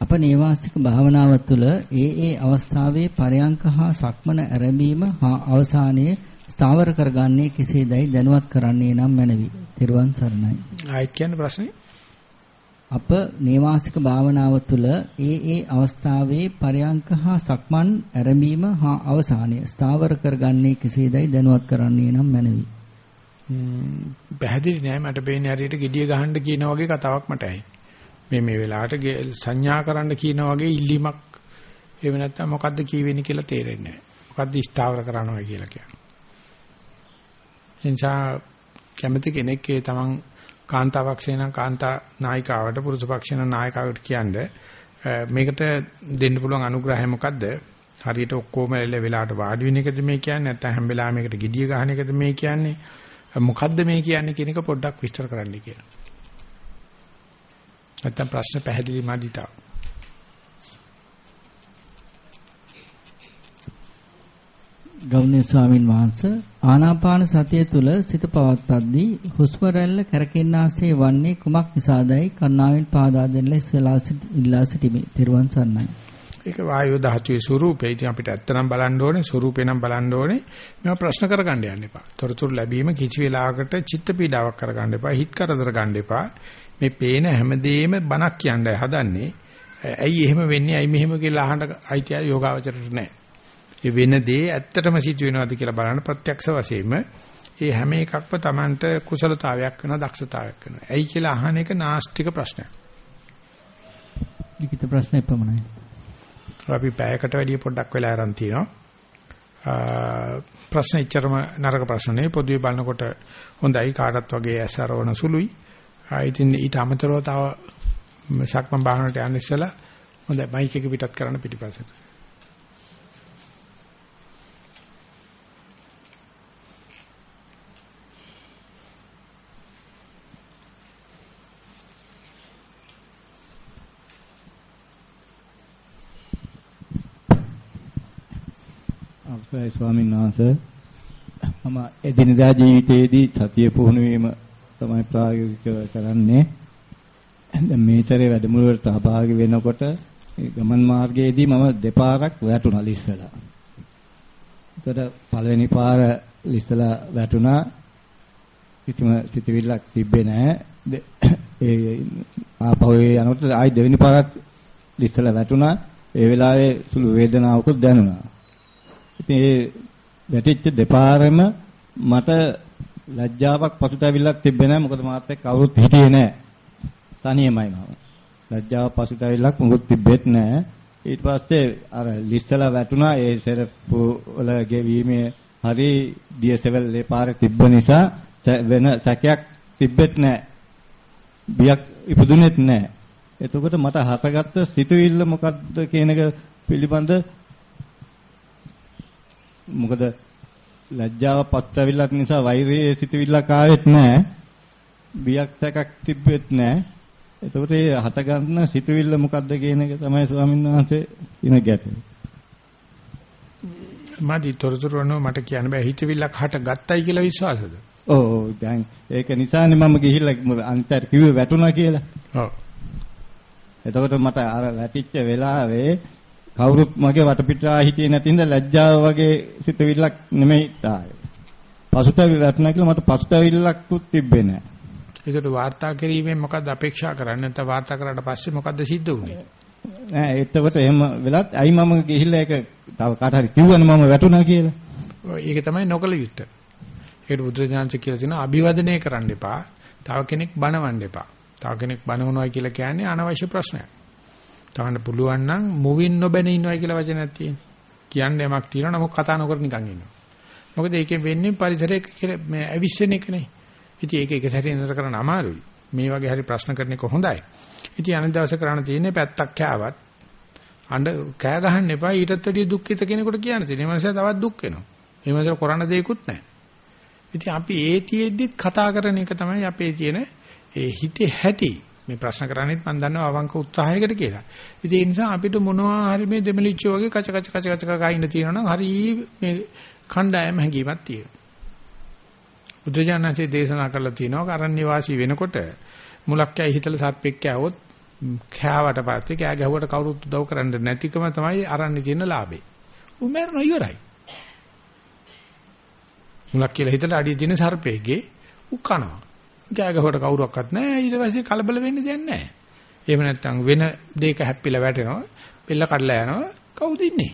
Speaker 2: අප නේවාසික භාවනාව තුළ ඒ ඒ අවස්ථාවේ පරයන්ක හා සක්මන ආරම්භීම හා අවසානයේ ස්ථාවර කරගන්නේ කෙසේදයි දැනුවත් කරන්නේ නම් මැනවි. ත්‍රිවන් සරණයි.
Speaker 1: ආයෙත් කියන්න ප්‍රශ්නේ.
Speaker 2: අප නේවාසික භාවනාව තුළ ඒ ඒ අවස්ථාවේ පරයන්ක හා සක්මන් ආරම්භීම හා අවසානයේ ස්ථාවර කරගන්නේ කෙසේදයි දැනුවත් කරන්නේ නම් මැනවි.
Speaker 1: පැහැදිලි නෑ මට පේන්නේ හරියට gediya ගහන්න කියන වගේ කතාවක් මට ඇහි. මේ මේ වෙලාවට සංඥා කරන්න කියන වගේ ඉල්ලීමක් එහෙම නැත්නම් මොකද්ද කියවෙන්නේ කියලා තේරෙන්නේ නැහැ. මොකද්ද ස්ථාවර කරනවා කියලා කියන්නේ. එනිසා කැමති කෙනෙක් ඒ තමන් කාන්තාවක් සේනම් කාන්තා නායිකාවට පුරුෂ පක්ෂේන නායකාවට කියන්නේ මේකට දෙන්න පුළුවන් අනුග්‍රහය මොකද්ද? හරියට ඔක්කොම එල්ල වෙලාවට වාඩි වෙන එකද මේ කියන්නේ නැත්නම් හැම වෙලාවෙම මේකට gediya ගහන එකද මේ කියන්නේ? මොකද්ද මේ කියන්නේ කියන එක පොඩ්ඩක් විස්තර කරන්න කියලා. නැත්නම් ප්‍රශ්න පැහැදිලි මදිතා.
Speaker 2: ගෞණ්‍ය ස්වාමින් වහන්සේ ආනාපාන සතිය තුල සිත පවත්වද්දී හුස්ම රැල්ල කැරකෙන්නාසේ වන්නේ කුමක් නිසාදයි කර්ණාවෙන් පාදා දෙන්න ඉස්සලා ඉල්ලා සිටිමි. ත්‍රිවන් සරණයි.
Speaker 1: ඒක වායු ධාතුවේ ස්වરૂපේ. ඉතින් අපිට ඇත්තනම් බලන්න ඕනේ, ස්වરૂපේ නම් බලන්න ඕනේ. මේවා ප්‍රශ්න කරගන්න යන්න එපා. තොරතුරු ලැබීම කිසි වෙලාවකට චිත්ත පීඩාවක් කරගන්න එපා. හිත කරදර ගන්න එපා. මේ පේන හැමදේම බනක් කියන්නයි හදන්නේ. ඇයි එහෙම වෙන්නේ? ඇයි මෙහෙම කියලා අහන්න අයිතිය යෝගාවචරයට නැහැ. ඒ වෙන දේ ඇත්තටම සිදු වෙනවද කියලා බලන්න ප්‍රත්‍යක්ෂ වශයෙන්ම ඒ හැම එකක්ම Tamanට කුසලතාවයක් වෙනවා දක්ෂතාවයක් වෙනවා. ඇයි කියලා අහන එක නාස්තික ප්‍රශ්නයක්.
Speaker 2: ලිඛිත ප්‍රශ්න එපමණයි.
Speaker 1: අපි පැයකට වැඩිය පොඩ්ඩක් වෙලා aran තිනවා. ප්‍රශ්න ඉච්චරම නරක ප්‍රශ්න පොදුවේ බලනකොට හොඳයි කාටත් වගේ ඇසරවන සුළුයි. ඉතින් ඊට අමතරව තව සක්මන් බාහනට යන්න ඉස්සලා හොඳයි මයික් එක පිටත් කරන්න පිටිපස්සට.
Speaker 7: අවසරයි ස්වාමීන් වහන්සේ මම එදිනදා ජීවිතයේදී සතිය පුහුණු වීම තමයි ප්‍රායෝගිකව කරන්නේ දැන් මේතරේ වැඩමුළුවට සහභාගී වෙනකොට ගමන් මාර්ගයේදී මම දෙපාරක් වැටුණා ලිස්සලා. ඒතර පළවෙනි පාර ලිස්සලා වැටුණා කිසිම සිතවිල්ලක් තිබ්බේ නැහැ. ඒ ආපහු යනකොට ආයි දෙවෙනි පාරත් ලිස්සලා වැටුණා. ඒ වෙලාවේ සුළු වේදනාවකුත් දැනුණා. ඉතින් ඒ වැටිච්ච දෙපාරෙම මට ලැජ්ජාවක් පසුතැවිල්ලක් තිබ්බේ නැහැ මොකද මාත් එක්ක කවුරුත් හිටියේ නැහැ. තනියමයි මම. ලැජ්ජාව පසුතැවිල්ලක් මොකුත් තිබෙත් නැහැ. ඊට පස්සේ අර ලිස්සලා වැටුණා ඒ සෙරප්පු වල ගෙවීමේ හරි දියසෙවල් ඒ පාරේ තිබ්බ නිසා වෙන සැකයක් තිබෙත් නැහැ. බියක් ඉපදුනේත් නැහැ. එතකොට මට හතගත්ත සිතුවිල්ල මොකද්ද කියන එක පිළිබඳ මොකද ලැජ්ජාව පත්විල්ලක් නිසා වෛරයේ සිතවිල්ලක් ආවෙත් නැහැ. බියක් සැකක් තිබෙත් නැහැ. එතකොට මේ හට ගන්න සිතවිල්ල මොකද්ද කියන එක තමයි ස්වාමීන් වහන්සේ කියන ගැටේ.
Speaker 1: මාදි තොරතුරු අනුව මට කියන්න බෑ හිතවිල්ලක් හට ගත්තයි කියලා විශ්වාසද?
Speaker 7: ඔව් දැන් ඒක නිසානේ මම ගිහිල්ලා අන්තර කිව්වේ වැටුණා කියලා.
Speaker 1: ඔව්.
Speaker 7: එතකොට මට අර වැටිච්ච වෙලාවේ කවුරුත් මගේ වටපිටා හිටියේ නැති හින්දා ලැජ්ජාව වගේ සිතවිල්ලක් නෙමෙයි ආවේ. පසුතැවි වැටුණා කියලා මට පසුතැවිල්ලක්වත් තිබ්බේ නැහැ.
Speaker 1: ඒකට වාර්තා කිරීමෙන් මොකද්ද අපේක්ෂා කරන්නේ නැත්නම් වාර්තා කරාට පස්සේ මොකද්ද සිද්ධ වුනේ?
Speaker 7: නෑ එතකොට එහෙම වෙලත් අයි මම ගිහිල්ලා ඒක තව කාට හරි කිව්වනේ මම වැටුණා කියලා.
Speaker 1: ඒක තමයි නොකල යුත්තේ. ඒකට බුදුරජාණන් කියලා තියෙනවා අභිවදනය කරන්න එපා. තව කෙනෙක් බනවන්න එපා. තව කෙනෙක් බනවනවා කියලා කියන්නේ අනවශ්‍ය ප්‍රශ්නයක්. තවන්න පුළුවන් නම් මුවින් නොබැන ඉන්නවයි කියලා වචනයක් තියෙනවා. කියන්නේ යමක් තියෙනවා නමුත් කතා නොකර නිකන් ඉන්නවා. මොකද ඒකෙන් වෙන්නේ පරිසරයේ මේ ඇවිස්සෙන එකනේ. ඉතින් ඒක එක සැරේ නතර කරන්න අමාරුයි. මේ වගේ හරි ප්‍රශ්න කරන එක හොඳයි. ඉතින් අනිත් දවසේ කරන්න තියෙන්නේ පැත්තක් කෑවත් අඬ කෑ ගහන්න එපා ඊටත් වැඩිය දුක්ඛිත කෙනෙකුට කියන්න තියෙන. මේ මනුස්සයා තවත් දුක් වෙනවා. මේ මනුස්සයා කරන්න දෙයක්වත් නැහැ. ඉතින් අපි ඒ තියෙද්දිත් කතා කරන එක තමයි අපේ තියෙන ඒ හිතේ හැටි. මේ ප්‍රශ්න කරන්නේත් මම දන්නවා අවංක උත්සාහයකට කියලා. ඉතින් ඒ නිසා අපිට මොනවා හරි මේ දෙමලිච්චෝ වගේ කච කච කච කච කා ඉන්න තියෙනවා නම් හරි මේ කණ්ඩායම හැංගීමක් තියෙනවා. බුදුජානනාංශයේ දේශනා කරලා තියෙනවා කරන්නේ වාසී වෙනකොට මුලක් කැයි හිතල සර්පෙක් කෑවොත් කෑවට පස්සේ කෑ ගැහුවට කවුරුත් උදව් කරන්න නැතිකම තමයි අරන්නේ තියෙන ලාභේ. උ මරණ ඉවරයි. මුලක් කියලා හිතලා අඩිය තියෙන සර්පෙක්ගේ උ කනවා. කෑ ගැහුවට කවුරක්වත් නැහැ. ඊට පස්සේ කලබල වෙන්න දෙයක් නැහැ. එහෙම නැත්නම් වෙන දෙයක හැප්පිලා වැටෙනවා. බෙල්ල කඩලා යනවා. කවුද ඉන්නේ?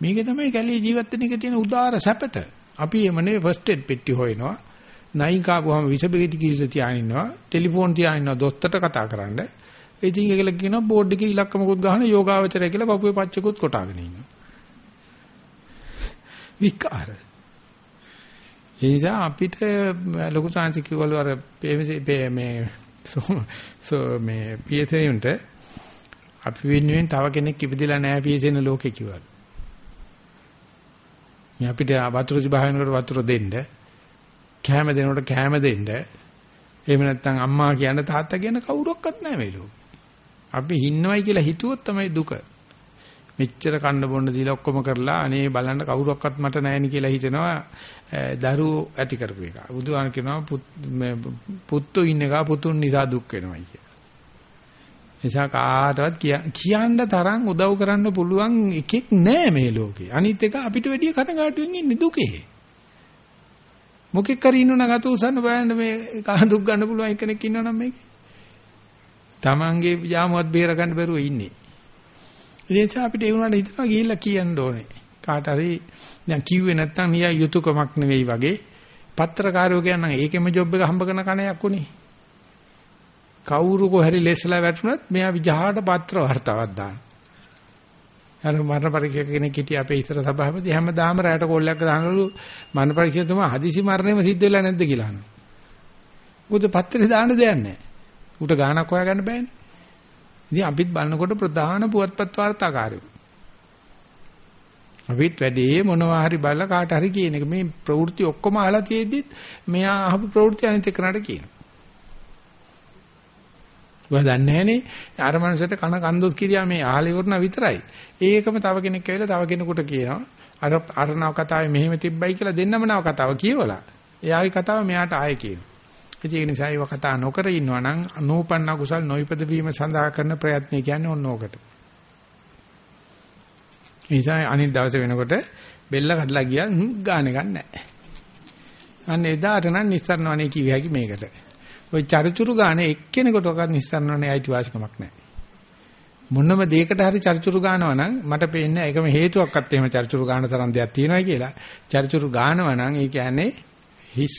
Speaker 1: මේක තමයි කැලේ ජීවත් වෙන එක තියෙන උදාාර සැපත. අපි එමනේ ෆස්ට් එඩ් පෙට්ටි හොයනවා. නයින් කාපුවාම විස බෙහෙත් කිල්ස තියාගෙන ඉන්නවා. ටෙලිෆෝන් තියාගෙන ඉන්නවා දොස්තරට කතා කරන්න. ඉතින් ඒකල කියනවා බෝඩ් එකේ ඉලක්කමකුත් ගහන යෝගාවචරය කියලා පපුවේ පච්චකුත් කොටාගෙන ඉන්නවා. විකාර. ඒ නිසා අපිට ලොකු සාංශ කිව්වලු අර මේ සෝ මේ පියතේන්ට අපි වෙනුවෙන් තව කෙනෙක් ඉපදිලා නැහැ පියසෙන ලෝකේ කිව්වා. මේ අපිට වතුර දිභාවනකට වතුර දෙන්න කෑම දෙනකොට කෑම දෙන්න එහෙම නැත්නම් අම්මා කියන තාත්තා කියන කවුරක්වත් නැහැ මේ ලෝකේ. අපි ඉන්නවයි කියලා හිතුවොත් තමයි දුක. මෙච්චර කන්න බොන්න දීලා ඔක්කොම කරලා අනේ බලන්න කවුරක්වත් මට නැහෙනි කියලා හිතනවා දරුවෝ ඇති කරපු එක. බුදුහාම කියනවා පුත්තු ඉන්න එක පුතුන් නිසා දුක් වෙනවා කියලා. නිසා කාටවත් කියන්න තරම් උදව් කරන්න පුළුවන් එකෙක් නෑ මේ ලෝකේ. අනිත් එක අපිට වැඩිය කනගාටුවෙන් ඉන්නේ දුකේ. මොකෙක් කර ඉන්නවනම් අත උසන්න බලන්න මේ කහ දුක් ගන්න පුළුවන් එකෙක් ඉන්නවනම් මේකේ. Tamange යාමුවත් බේර ගන්න බැරුව ඉන්නේ. ඒ නිසා අපිට ඒ වුණාට හිතනවා ගිහිල්ලා කියන්න ඕනේ. කාට හරි දැන් කිව්වේ නැත්තම් නිය යුතුයකමක් නෙවෙයි වගේ. පත්‍රකාරයෝ කියනනම් ඒකෙම ජොබ් එක හම්බ කරන කණයක් උනේ. කවුරු කොහරි ලෙස්ලා වැටුණත් මෙයා විජහාට පත්‍ර වර්තාවක් දාන. අර මරණ පරීක්ෂක කෙනෙක් හිටිය අපේ ඉස්සර සභාපති හැමදාම රැයට කෝල්ලයක් දානලු මරණ පරීක්ෂකතුමා හදිසි මරණයම සිද්ධ වෙලා නැද්ද කියලා අහනවා. මොකද පත්‍රේ දාන්න දෙයක් නැහැ. ඌට ගාණක් හොයාගන්න බෑනේ. ඉතින් අපිත් බලනකොට ප්‍රධාන පුවත්පත් වාර්තාකාරයෝ. අපිත් වැඩේ මොනවා හරි බලලා කාට හරි කියන එක මේ ප්‍රවෘත්ති ඔක්කොම අහලා තියෙද්දිත් මෙයා අහපු ප්‍රවෘත්ති අනිත් එකනට කියනවා. ඔයා දන්නේ නැහනේ අර මනුස්සයට කන කන්දොස් කිරියා මේ ආලේ වුණා විතරයි. ඒකම තව කෙනෙක් ඇවිල්ලා තව කෙනෙකුට කියනවා. අර අර නව කතාවේ මෙහෙම තිබ්බයි කියලා දෙන්නම නව කතාව කියවලා. එයාගේ කතාව මෙයාට ආයෙ කියනවා. ඒක නිසා ඒව කතා නොකර ඉන්නවා නම් නූපන්න කුසල් නොයිපද වීම සඳහා කරන ප්‍රයත්නය කියන්නේ ඔන්න ඕකට. ඒ නිසා අනිත් දවසේ වෙනකොට බෙල්ල කඩලා ගියා ගාන ගන්න නැහැ. අන්න එදාට නම් නිස්සාරණ වනේ කිව්ව හැකි මේකට. ওই චරිචුරු ගානේ එක්කෙනෙකුටවත් නිස්සාරණනේ අයිතිවාසිකමක් නැහැ. මොනම දෙයකට හරි චරිචුරු ගානවා නම් මට පේන්නේ ඒකම හේතුවක්වත් එහෙම චරිචුරු ගාන තරම් දෙයක් තියෙනවා කියලා. චරිචුරු ගානවා නම් ඒ කියන්නේ හිස්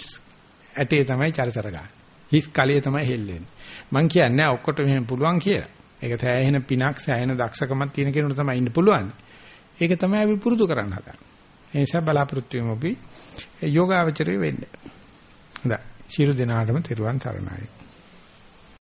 Speaker 1: ඇටේ තමයි චරිචර ගාන. හිස් කලිය තමයි හෙල්ලෙන්නේ. මං කියන්නේ ඔක්කොට මෙහෙම පුළුවන් කියලා. ඒක තෑහෙන පිනක් සෑහෙන දක්ෂකමක් තියෙන කෙනෙකුට තමයි ඉන්න පුළුවන්. ඒක තමයි අපි පුරුදු කරන්න හදන්නේ. ඒ නිසා බලාපොරොත්තු වෙමු අපි යෝගාවචරය වෙන්න. හොඳයි. ශිරු දිනාටම තෙරුවන් සරණයි.